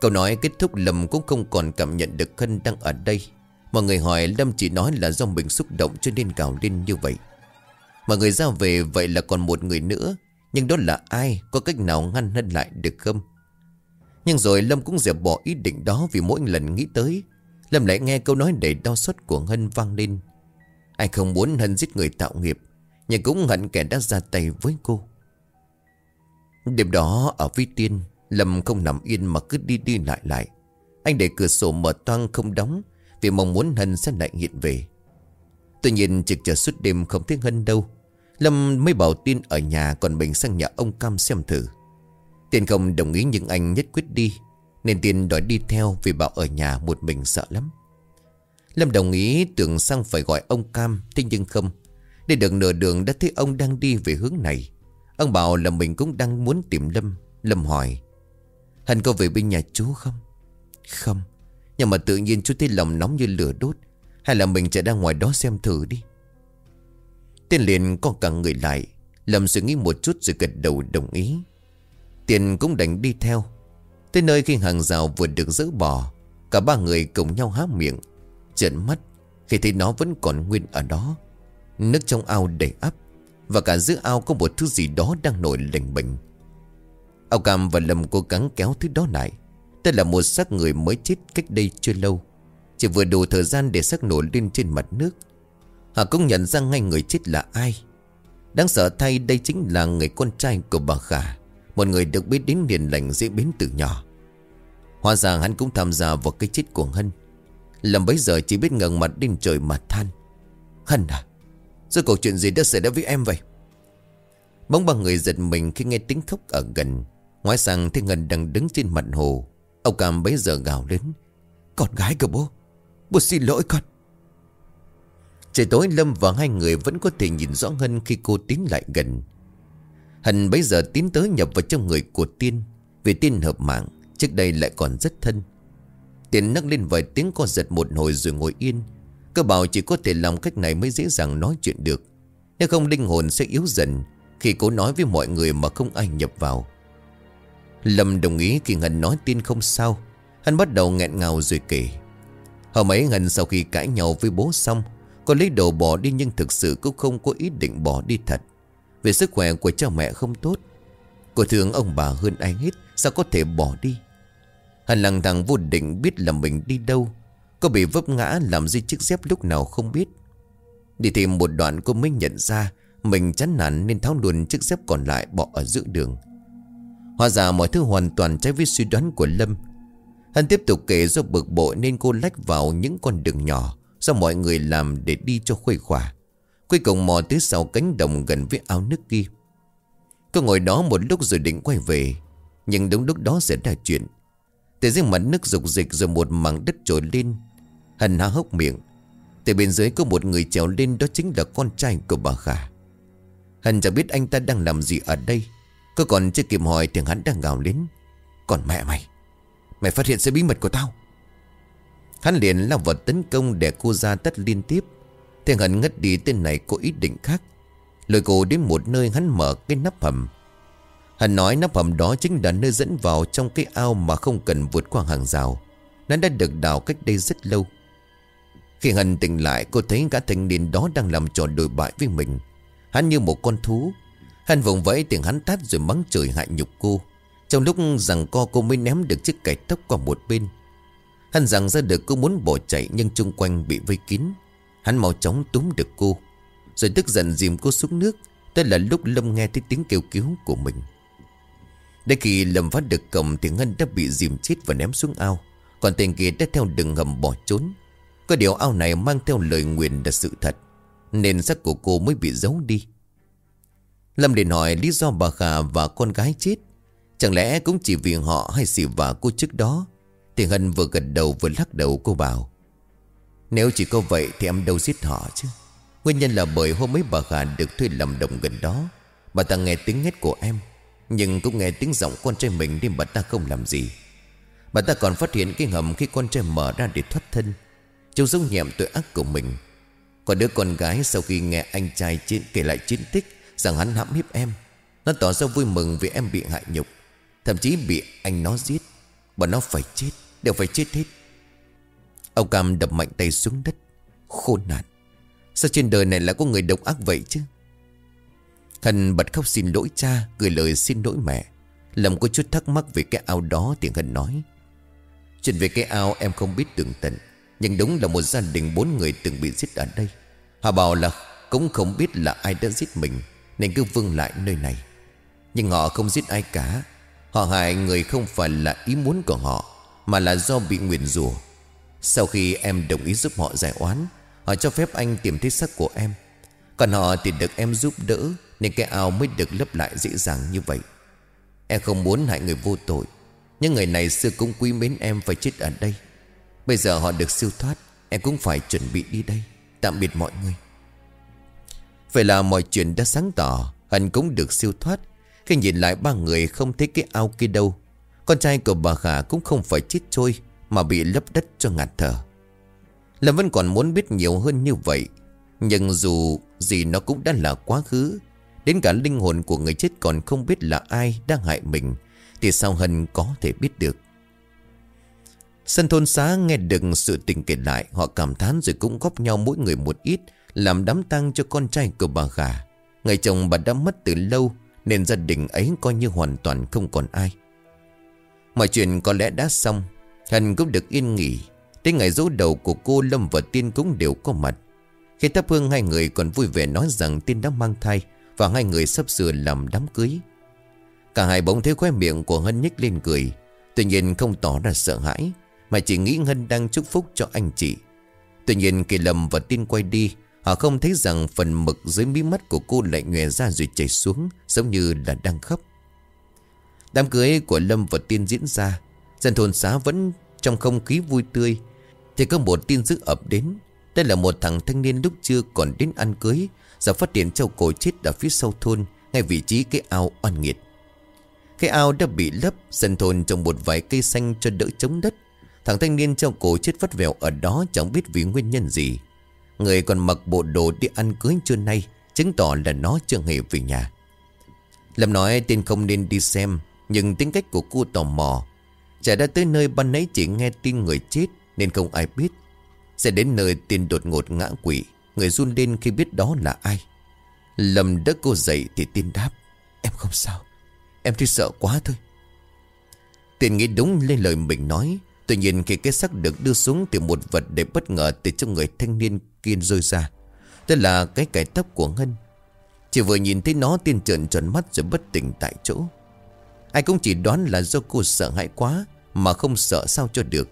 Câu nói kết thúc Lâm cũng không còn cảm nhận được Khân đang ở đây. Mọi người hỏi Lâm chỉ nói là do mình xúc động cho nên gào lên như vậy. Mọi người ra về vậy là còn một người nữa, Nhưng đó là ai, Có cách nào ngăn Hân lại được không? Nhưng rồi Lâm cũng dẹp bỏ ý định đó Vì mỗi lần nghĩ tới, Lâm lại nghe câu nói đầy đau xót của Hân vang lên. Ai không muốn Hân giết người tạo nghiệp, Nhưng cũng hận kẻ đã ra tay với cô. Đêm đó ở Vi Tiên Lâm không nằm yên mà cứ đi đi lại lại. Anh để cửa sổ mở toang không đóng, Vì mong muốn Hân sẽ lại hiện về. Tuy nhiên, trực chờ suốt đêm không thấy Hân đâu. Lâm mới bảo tin ở nhà Còn mình sang nhà ông Cam xem thử. Tiền không đồng ý nhưng anh nhất quyết đi, Nên tiền đòi đi theo Vì bảo ở nhà một mình sợ lắm. Lâm đồng ý, tưởng sang phải gọi ông Cam, Thế nhưng không. Để được nửa đường đã thấy ông đang đi về hướng này. Ông bảo là mình cũng đang muốn tìm Lâm. Lâm hỏi Hân có về bên nhà chú không? Không. Nhưng mà tự nhiên chú thấy lòng nóng như lửa đốt. Hay là mình chạy ra ngoài đó xem thử đi. Tiên liền con cả người lại Lâm suy nghĩ một chút rồi gật đầu đồng ý. Tiền cũng đành đi theo. Tới nơi khi hàng rào vừa được dỡ bỏ, Cả ba người cùng nhau há miệng, Trợn mắt, Khi thấy nó vẫn còn nguyên ở đó. Nước trong ao đầy ắp, Và cả giữa ao có một thứ gì đó đang nổi lềnh bềnh. Ông Cam và Lâm cố gắng kéo thứ đó lại. Đây là một xác người mới chết cách đây chưa lâu. Chỉ vừa đủ thời gian để xác nổi lên trên mặt nước. Họ cũng nhận ra ngay người chết là ai. Đáng sợ thay đây chính là người con trai của bà Khả, Một người được biết đến điền lành dễ biến từ nhỏ. Hóa ra hắn cũng tham gia vào cái chết của Hân. Lâm bấy giờ chỉ biết ngẩng mặt lên trời mà than. Hân à Rồi cuộc chuyện gì đã xảy ra với em vậy? Bỗng ba người giật mình khi nghe tiếng khóc ở gần. Ngoài sang thấy Ngân đang đứng trên mặt hồ. Ông Cam bấy giờ gào lên Con gái của bố Bố xin lỗi con. Trời tối, Lâm và hai người vẫn có thể nhìn rõ Ngân khi cô tiến lại gần. Hân bấy giờ tiến tới nhập vào trong người của Tiên. Vì Tiên hợp mạng, Trước đây lại còn rất thân. Tiên nắc lên vài tiếng co giật một hồi rồi ngồi yên. Cơ bảo chỉ có thể làm cách này mới dễ dàng nói chuyện được. Nếu không linh hồn sẽ yếu dần Khi cố nói với mọi người mà không ai nhập vào. Lâm đồng ý khi Ngân nói tin không sao. Hắn bắt đầu nghẹn ngào rồi kể. Hôm ấy Ngân sau khi cãi nhau với bố xong Còn lấy đồ bỏ đi nhưng thực sự cũng không có ý định bỏ đi thật. Vì sức khỏe của cha mẹ không tốt. Cô thương ông bà hơn ai hết, Sao có thể bỏ đi? Hân lăng thẳng vô định biết là mình đi đâu. Có bị vấp ngã làm gì chiếc dép lúc nào không biết. Đi tìm một đoạn cô mới nhận ra Mình chán nản nên tháo luôn chiếc dép còn lại bỏ ở giữa đường. Hóa ra mọi thứ hoàn toàn trái với suy đoán của Lâm. Hân tiếp tục kể do bực bội nên cô lách vào những con đường nhỏ, Do mọi người làm để đi cho khuây khỏa. Cuối cùng mò tới sau cánh đồng gần với ao nước kia. Cô ngồi đó một lúc rồi định quay về, Nhưng đúng lúc đó sẽ ra chuyện. Từ dưới mặt nước rục dịch rồi một mảng đất trồi lên, Hân há hốc miệng. Từ bên dưới có một người trèo lên đó chính là con trai của bà Khả. Hân chẳng biết anh ta đang làm gì ở đây. Tôi còn chưa kịp hỏi thì hắn đang gào lên. Còn mẹ mày Mày phát hiện sự bí mật của tao. Hắn liền lao vào tấn công để cô ra tất liên tiếp. Thì hắn ngất đi tên này có ý định khác. Lời cô đến một nơi hắn mở cái nắp hầm. Hắn nói nắp hầm đó chính là nơi dẫn vào trong cái ao mà không cần vượt qua hàng rào. Nó đã được đào cách đây rất lâu. Khi hắn tỉnh lại, cô thấy cả thanh niên đó đang làm trò đổi bại với mình. Hắn như một con thú Hắn vùng vẫy tiếng hắn tát rồi mắng trời hại nhục cô. Trong lúc rằng co cô mới ném được chiếc cải tóc qua một bên. Hắn rằng ra được cô muốn bỏ chạy Nhưng chung quanh bị vây kín. Hắn mau chóng túm được cô. Rồi tức giận dìm cô xuống nước. Đây là lúc Lâm nghe thấy tiếng kêu cứu của mình. Đến khi Lâm phát được cầm Thì Ngân đã bị dìm chết và ném xuống ao. Còn tên kia đã theo đường hầm bỏ trốn. Có điều ao này mang theo lời nguyện là sự thật, Nên xác của cô mới bị giấu đi. Lâm liền hỏi lý do bà Khả và con gái chết. Chẳng lẽ cũng chỉ vì họ hay xỉ vả cô trước đó? Thì Hân vừa gật đầu vừa lắc đầu cô bảo, Nếu chỉ có vậy thì em đâu giết họ chứ. Nguyên nhân là bởi hôm ấy bà Khả được thuê làm đồng gần đó. Bà ta nghe tiếng hét của em, Nhưng cũng nghe tiếng giọng con trai mình nên bà ta không làm gì. Bà ta còn phát hiện cái hầm khi con trai mở ra để thoát thân. Châu giống nhẹm tội ác của mình. Còn đứa con gái sau khi nghe anh trai chiến kể lại chiến tích Rằng hắn hãm hiếp em. Nó tỏ ra vui mừng vì em bị hại nhục. Thậm chí bị anh nó giết. Bọn nó phải chết. Đều phải chết hết. Ông Cam đập mạnh tay xuống đất. Khôn nạn. Sao trên đời này lại có người độc ác vậy chứ? Hân bật khóc xin lỗi cha, Gửi lời xin lỗi mẹ. Lầm có chút thắc mắc về cái ao đó Tiếng Hân nói. Chuyện về cái ao em không biết tường tận, Nhưng đúng là một gia đình bốn người từng bị giết ở đây. Họ bảo là cũng không biết là ai đã giết mình nên cứ vương lại nơi này. Nhưng họ không giết ai cả. Họ hại người không phải là ý muốn của họ, Mà là do bị nguyền rủa. Sau khi em đồng ý giúp họ giải oán, Họ cho phép anh tìm thấy xác của em. Còn họ thì được em giúp đỡ, Nên cái ao mới được lấp lại dễ dàng như vậy. Em không muốn hại người vô tội, Nhưng người này xưa cũng quý mến em phải chết ở đây. Bây giờ họ được siêu thoát, Em cũng phải chuẩn bị đi đây, Tạm biệt mọi người. Vậy là mọi chuyện đã sáng tỏ Hân cũng được siêu thoát. Khi nhìn lại ba người không thấy cái ao kia đâu, Con trai của bà Khả cũng không phải chết trôi Mà bị lấp đất cho ngạt thở. Lâm vẫn còn muốn biết nhiều hơn như vậy, Nhưng dù gì nó cũng đã là quá khứ. Đến cả linh hồn của người chết còn không biết là ai đang hại mình, Thì sao Hân có thể biết được? Sân thôn xá nghe được sự tình kể lại, Họ cảm thán rồi cũng góp nhau mỗi người một ít làm đám tang cho con trai của bà gà. Người chồng bà đã mất từ lâu, Nên gia đình ấy coi như hoàn toàn không còn ai. Mọi chuyện có lẽ đã xong, Hân cũng được yên nghỉ. Đến ngày dỗ đầu của cô Lâm và Tiên cũng đều có mặt. Khi thắp hương hai người còn vui vẻ nói rằng Tiên đã mang thai Và hai người sắp sửa làm đám cưới. Cả hai bỗng thấy khóe miệng của Hân nhếch lên cười. Tuy nhiên không tỏ ra sợ hãi, Mà chỉ nghĩ Hân đang chúc phúc cho anh chị. Tuy nhiên khi Lâm và Tiên quay đi Họ không thấy rằng phần mực dưới mí mắt của cô lại nhòe ra rồi chảy xuống, Giống như là đang khóc. Đám cưới của Lâm và Tiên diễn ra. Dân thôn xá vẫn trong không khí vui tươi. Thì có một tin dữ ập đến. Đây là một thằng thanh niên lúc chưa còn đến ăn cưới, Giờ phát hiện châu cổ chết ở phía sau thôn, Ngay vị trí cái ao oan nghiệt. Cái ao đã bị lấp, Dân thôn trồng một vài cây xanh cho đỡ chống đất. Thằng thanh niên châu cổ chết vất vẻo ở đó, Chẳng biết vì nguyên nhân gì. Người còn mặc bộ đồ đi ăn cưới trưa nay Chứng tỏ là nó chưa hề về nhà. Lâm nói tên không nên đi xem, Nhưng tính cách của cô tò mò. Chả đã tới nơi ban nãy chỉ nghe tin người chết, Nên không ai biết. Sẽ đến nơi tin đột ngột ngã quỷ Người run lên khi biết đó là ai. Lâm đỡ cô dậy thì tin đáp, Em không sao, Em chỉ sợ quá thôi. Tiền nghĩ đúng lên lời mình nói Tuy nhiên khi cái xác được đưa xuống Thì một vật để bất ngờ từ trong người thanh niên kia rơi ra. Đó là cái cải tóc của Ngân. Chỉ vừa nhìn thấy nó, tiên trợn tròn mắt rồi bất tỉnh tại chỗ. Ai cũng chỉ đoán là do cô sợ hãi quá Mà không sợ sao cho được.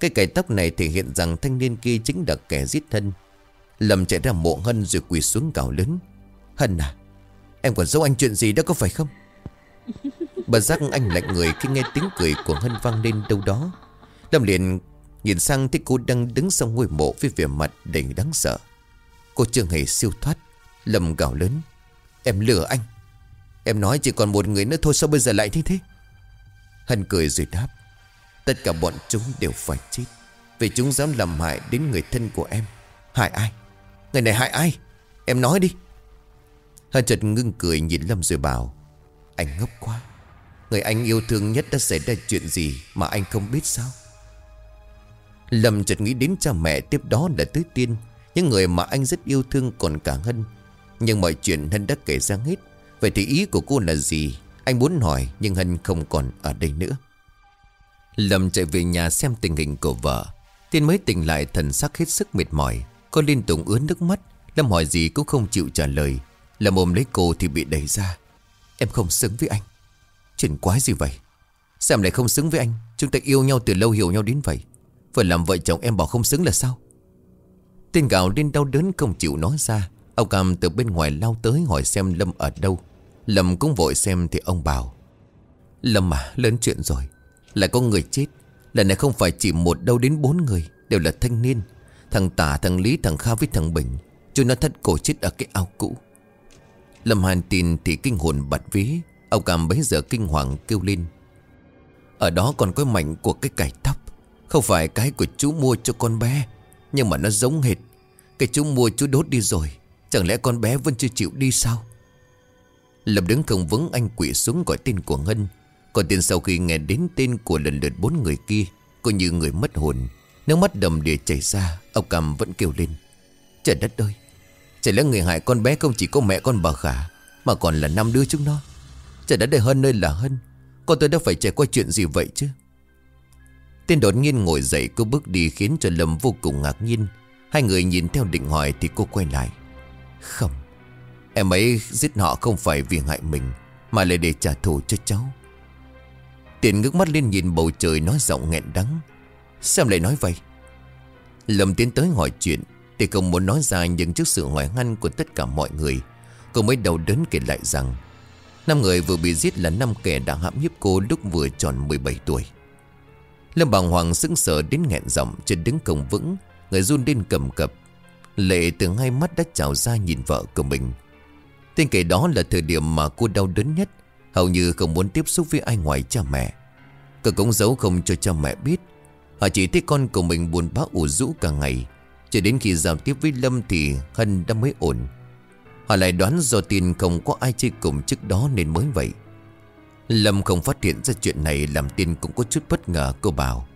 Cái cải tóc này thể hiện rằng thanh niên kia chính là kẻ giết thân. Lầm chạy ra mộ Hân rồi quỳ xuống cào lớn. Hân à Em còn giấu anh chuyện gì đó có phải không? Bà giác anh lạnh người khi nghe tiếng cười của Hân vang lên đâu đó. Lâm liền nhìn sang thấy cô đang đứng sau ngôi mộ với vẻ mặt đầy đáng sợ. Cô chưa hề siêu thoát Lâm gào lớn. Em lừa anh. Em nói chỉ còn một người nữa thôi, sao bây giờ lại thế thế? Hân cười rồi đáp. Tất cả bọn chúng đều phải chết, Vì chúng dám làm hại đến người thân của em. Hại ai? Người này hại ai? Em nói đi. Hân chợt ngưng cười nhìn Lâm rồi bảo, Anh ngốc quá. Người anh yêu thương nhất đã xảy ra chuyện gì Mà anh không biết sao? Lâm chợt nghĩ đến cha mẹ Tiếp đó là Tứ Tiên, Những người mà anh rất yêu thương còn cả Hân. Nhưng mọi chuyện Hân đã kể ra hết. Vậy thì ý của cô là gì? Anh muốn hỏi, nhưng Hân không còn ở đây nữa. Lâm chạy về nhà xem tình hình của vợ. Tiên mới tỉnh lại, thần sắc hết sức mệt mỏi. Cô liên tục ướt nước mắt. Lâm hỏi gì cũng không chịu trả lời. Lâm ôm lấy cô thì bị đẩy ra. Em không xứng với anh. Chuyện quái gì vậy? Sao em lại không xứng với anh? Chúng ta yêu nhau từ lâu hiểu nhau đến vậy. Vừa làm vợ chồng em bảo không xứng là sao? Tên gạo lên đau đớn không chịu nói ra. Ông Cam từ bên ngoài lao tới hỏi xem Lâm ở đâu. Lâm cũng vội xem thì ông bảo Lâm à lớn chuyện rồi. Lại có người chết. Lần này không phải chỉ một đâu đến bốn người Đều là thanh niên. Thằng Tả, thằng Lý, thằng Kha với thằng Bình. Chúng nó thất cổ chết ở cái ao cũ. Lâm Hàn tin thì kinh hồn bật ví Ông Cam bấy giờ kinh hoàng kêu lên Ở đó còn có mảnh của cái cải tóc. Không phải cái của chú mua cho con bé, Nhưng mà nó giống hệt. Cái chú mua chú đốt đi rồi, Chẳng lẽ con bé vẫn chưa chịu đi sao? Lập đứng không vững, anh quỷ xuống gọi tên của Ngân. Còn tiền sau khi nghe đến tên của lần lượt bốn người kia Cô như người mất hồn. Nước mắt đầm đìa chảy ra Ông cầm vẫn kêu lên. Trời đất ơi, Chả lẽ người hại con bé không chỉ có mẹ con bà khả, Mà còn là năm đứa chúng nó? Trời đất ơi hơn nơi là hơn Con tôi đã phải trải qua chuyện gì vậy chứ? Tên đột nhiên ngồi dậy cô bước đi khiến cho Lâm vô cùng ngạc nhiên. Hai người nhìn theo định hỏi thì cô quay lại. Không, Em ấy giết họ không phải vì hại mình, Mà là để trả thù cho cháu. Tiền ngước mắt lên nhìn bầu trời nói giọng nghẹn đắng. Sao lại nói vậy? Lâm tiến tới hỏi chuyện, Thì không muốn nói ra nhưng trước sự hoài ngăn của tất cả mọi người. Cô mới đầu đớn kể lại rằng, Năm người vừa bị giết là năm kẻ đã hãm hiếp cô lúc vừa tròn 17 tuổi. Lâm bàng hoàng sững sờ đến nghẹn giọng Chân đứng không vững. Người run lên cầm cập. Lệ từ hai mắt đã trào ra nhìn vợ của mình. Tên kể đó là thời điểm mà cô đau đớn nhất. Hầu như không muốn tiếp xúc với ai ngoài cha mẹ. Cô cũng giấu không cho cha mẹ biết. Họ chỉ thấy con của mình buồn bã ủ rũ cả ngày. Cho đến khi giao tiếp với Lâm thì Hân đã mới ổn. Họ lại đoán do tin không có ai chơi cùng trước đó nên mới vậy. Lâm không phát hiện ra chuyện này làm tin cũng có chút bất ngờ, cô bảo.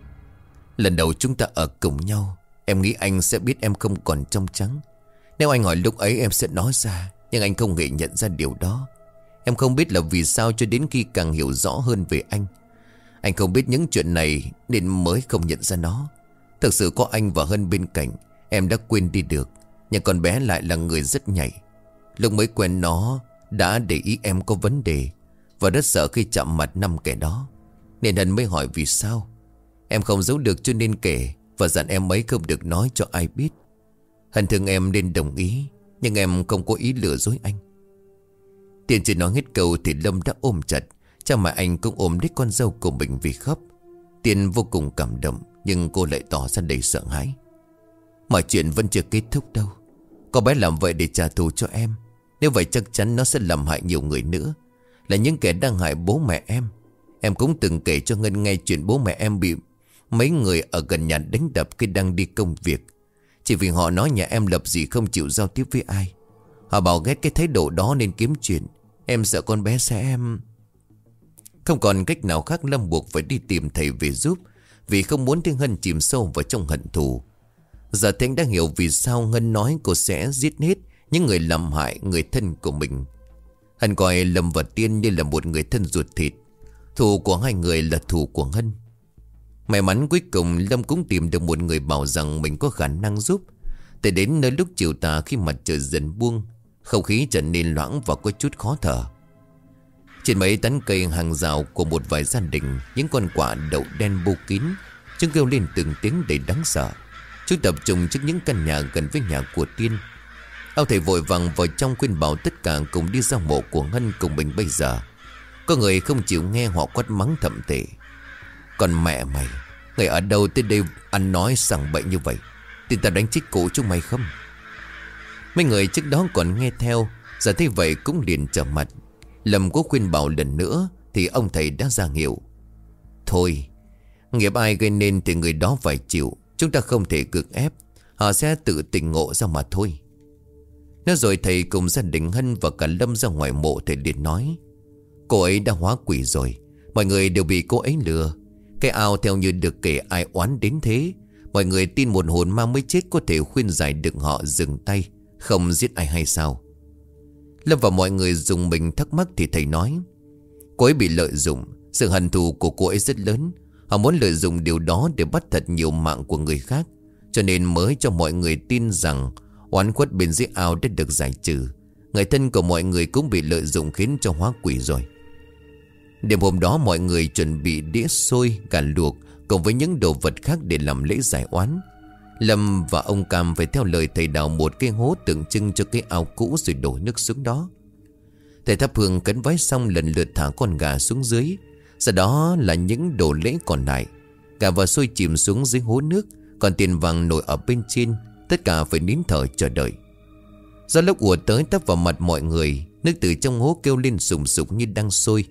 Lần đầu chúng ta ở cùng nhau, Em nghĩ anh sẽ biết em không còn trong trắng. Nếu anh hỏi lúc ấy em sẽ nói ra, Nhưng anh không hề nhận ra điều đó. Em không biết là vì sao cho đến khi càng hiểu rõ hơn về anh. Anh không biết những chuyện này Nên mới không nhận ra nó. Thực sự có anh và Hân bên cạnh, Em đã quên đi được, Nhưng con bé lại là người rất nhảy Lúc mới quen nó, Đã để ý em có vấn đề. Và rất sợ khi chạm mặt năm kẻ đó. Nên Hân mới hỏi vì sao. Em không giấu được cho nên kể. Và dặn em ấy không được nói cho ai biết. Hân thương em nên đồng ý. Nhưng em không có ý lừa dối anh. Tiền chỉ nói hết câu thì Lâm đã ôm chặt. Cha mà anh cũng ôm đích con dâu của mình vì khóc. Tiền vô cùng cảm động, Nhưng cô lại tỏ ra đầy sợ hãi. Mọi chuyện vẫn chưa kết thúc đâu. Có bé làm vậy để trả thù cho em. Nếu vậy chắc chắn nó sẽ làm hại nhiều người nữa. Là những kẻ đang hại bố mẹ em. Em cũng từng kể cho Ngân nghe chuyện bố mẹ em bị Mấy người ở gần nhà đánh đập khi đang đi công việc. Chỉ vì họ nói nhà em lập gì không chịu giao tiếp với ai. Họ bảo ghét cái thái độ đó nên kiếm chuyện. Em sợ con bé sẽ em Không còn cách nào khác Lâm buộc phải đi tìm thầy về giúp, Vì không muốn Thiên Hân chìm sâu vào trong hận thù. Giờ Thanh đã hiểu vì sao Ngân nói cô sẽ giết hết Những người làm hại người thân của mình. Hân coi Lâm và Tiên như là một người thân ruột thịt. Thù của hai người là thù của Hân. May mắn cuối cùng Lâm cũng tìm được một người bảo rằng mình có khả năng giúp. Tới đến nơi lúc chiều tà khi mặt trời dần buông, Không khí trở nên loãng và có chút khó thở. Trên mấy tán cây hàng rào của một vài gia đình, Những con quả đậu đen bô kín, Chúng kêu lên từng tiếng đầy đáng sợ. Chúng tập trung trước những căn nhà gần với nhà của Tiên. Ông thầy vội vàng vào trong khuyên bảo tất cả cùng đi ra mộ của Ngân cùng mình bây giờ. Có người không chịu nghe họ quát mắng thậm tệ. Còn mẹ mày, Người ở đâu tới đây ăn nói sẵn bệnh như vậy? Thì ta đánh chích cổ chúng mày không? Mấy người trước đó còn nghe theo, Giờ thấy vậy cũng liền trở mặt. Lầm có khuyên bảo lần nữa Thì ông thầy đã ra hiệu. Thôi, Nghiệp ai gây nên thì người đó phải chịu, Chúng ta không thể cực ép. Họ sẽ tự tình ngộ ra mà thôi. Nói rồi thầy cùng gia đình Hân và cả Lâm ra ngoài mộ thầy liền nói, Cô ấy đã hóa quỷ rồi, Mọi người đều bị cô ấy lừa. Cái ao theo như được kể ai oán đến thế, Mọi người tin một hồn ma mới chết Có thể khuyên giải được họ dừng tay, Không giết ai hay sao? Lâm và mọi người dùng mình thắc mắc Thì thầy nói, Cô ấy bị lợi dụng, Sự hận thù của cô ấy rất lớn. Họ muốn lợi dụng điều đó để bắt thật nhiều mạng của người khác, Cho nên mới cho mọi người tin rằng Oán khuất bên dưới ao đã được giải trừ. Người thân của mọi người cũng bị lợi dụng khiến cho hóa quỷ rồi. Đêm hôm đó mọi người chuẩn bị đĩa xôi, gà luộc Cùng với những đồ vật khác để làm lễ giải oán. Lâm và ông Cam phải theo lời thầy đào một cái hố tượng trưng cho cái ao cũ rồi đổ nước xuống đó. Thầy thắp hương cấn vái xong lần lượt thả con gà xuống dưới. Sau đó là những đồ lễ còn lại. Gà và xôi chìm xuống dưới hố nước Còn tiền vàng nổi ở bên trên. Tất cả phải nín thở chờ đợi. Do lúc ùa tới tấp vào mặt mọi người, Nước từ trong hố kêu lên sùng sục như đang sôi.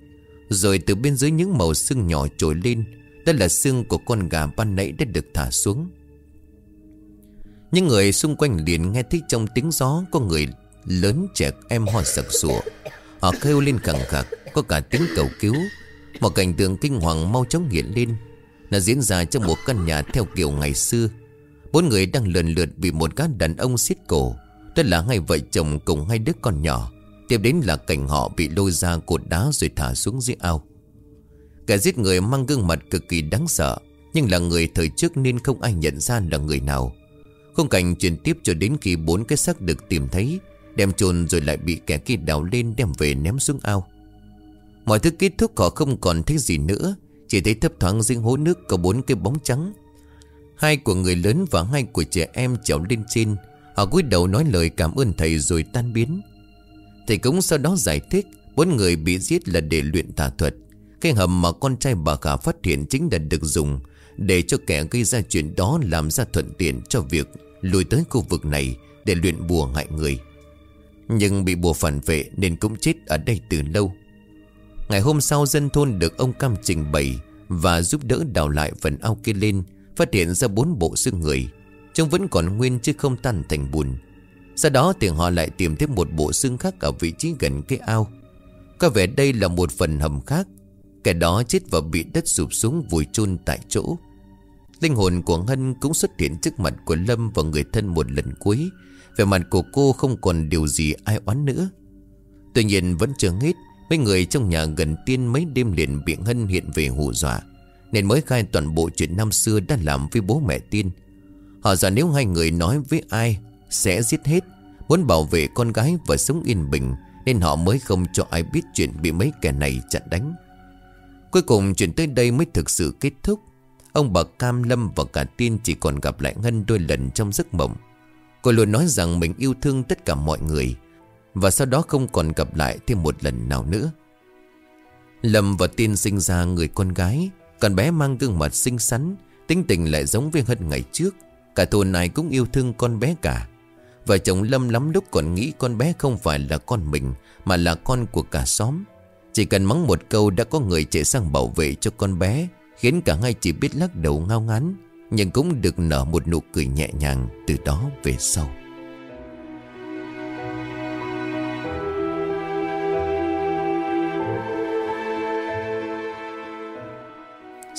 Rồi từ bên dưới những màu xương nhỏ trồi lên, Đó là xương của con gà ban nãy đã được thả xuống. Những người xung quanh liền nghe thấy trong tiếng gió Có người lớn trẻ em ho sặc sủa. Họ kêu lên khẳng khặc, Có cả tiếng cầu cứu. Một cảnh tượng kinh hoàng mau chóng hiện lên. Nó diễn ra trong một căn nhà theo kiểu ngày xưa. Bốn người đang lần lượt bị một gã đàn ông xiết cổ. Đó là hai vợ chồng cùng hai đứa con nhỏ. Tiếp đến là cảnh họ bị lôi ra cột đá rồi thả xuống dưới ao. Kẻ giết người mang gương mặt cực kỳ đáng sợ, Nhưng là người thời trước nên không ai nhận ra là người nào. Không cảnh chuyển tiếp cho đến khi bốn cái xác được tìm thấy, Đem chôn rồi lại bị kẻ kia đào lên đem về ném xuống ao. Mọi thứ kết thúc, họ không còn thấy gì nữa. Chỉ thấy thấp thoáng riêng hố nước có bốn cái bóng trắng. Hai của người lớn và hai của trẻ em trèo lên trên. Họ cúi đầu nói lời cảm ơn thầy rồi tan biến. Thầy cũng sau đó giải thích, Bốn người bị giết là để luyện tà thuật. Cái hầm mà con trai bà khả phát hiện chính là được dùng Để cho kẻ gây ra chuyện đó làm ra thuận tiện cho việc lùi tới khu vực này để luyện bùa hại người. Nhưng bị bùa phản vệ nên cũng chết ở đây từ lâu. Ngày hôm sau, dân thôn được ông Cam trình bày Và giúp đỡ đào lại phần ao kia lên. Phát hiện ra bốn bộ xương người. Trông vẫn còn nguyên chứ không tan thành bùn. Sau đó thì họ lại tìm thêm một bộ xương khác Ở vị trí gần cái ao. Có vẻ đây là một phần hầm khác. Kẻ đó chết và bị đất sụp xuống vùi chôn tại chỗ. Linh hồn của Hân cũng xuất hiện trước mặt của Lâm và người thân một lần cuối. Về mặt của cô không còn điều gì ai oán nữa. Tuy nhiên vẫn chưa hết, Mấy người trong nhà gần tiên mấy đêm liền bị Hân hiện về hù dọa nên mới khai toàn bộ chuyện năm xưa đã làm với bố mẹ tin. Họ rằng nếu hai người nói với ai Sẽ giết hết, Muốn bảo vệ con gái và sống yên bình, Nên họ mới không cho ai biết chuyện Bị mấy kẻ này chặn đánh. Cuối cùng chuyện tới đây mới thực sự kết thúc. Ông bà Cam Lâm và cả Tiên Chỉ còn gặp lại Ngân đôi lần trong giấc mộng. Cô luôn nói rằng mình yêu thương tất cả mọi người, Và sau đó không còn gặp lại thêm một lần nào nữa. Lâm và Tiên sinh ra người con gái còn bé mang gương mặt xinh xắn, Tính tình lại giống với Hân ngày trước. Cả thôn này cũng yêu thương con bé cả. Vợ chồng Lâm lắm lúc còn nghĩ con bé không phải là con mình, Mà là con của cả xóm. Chỉ cần mắng một câu đã có người chạy sang bảo vệ cho con bé, Khiến cả hai chỉ biết lắc đầu ngao ngán, Nhưng cũng được nở một nụ cười nhẹ nhàng từ đó về sau.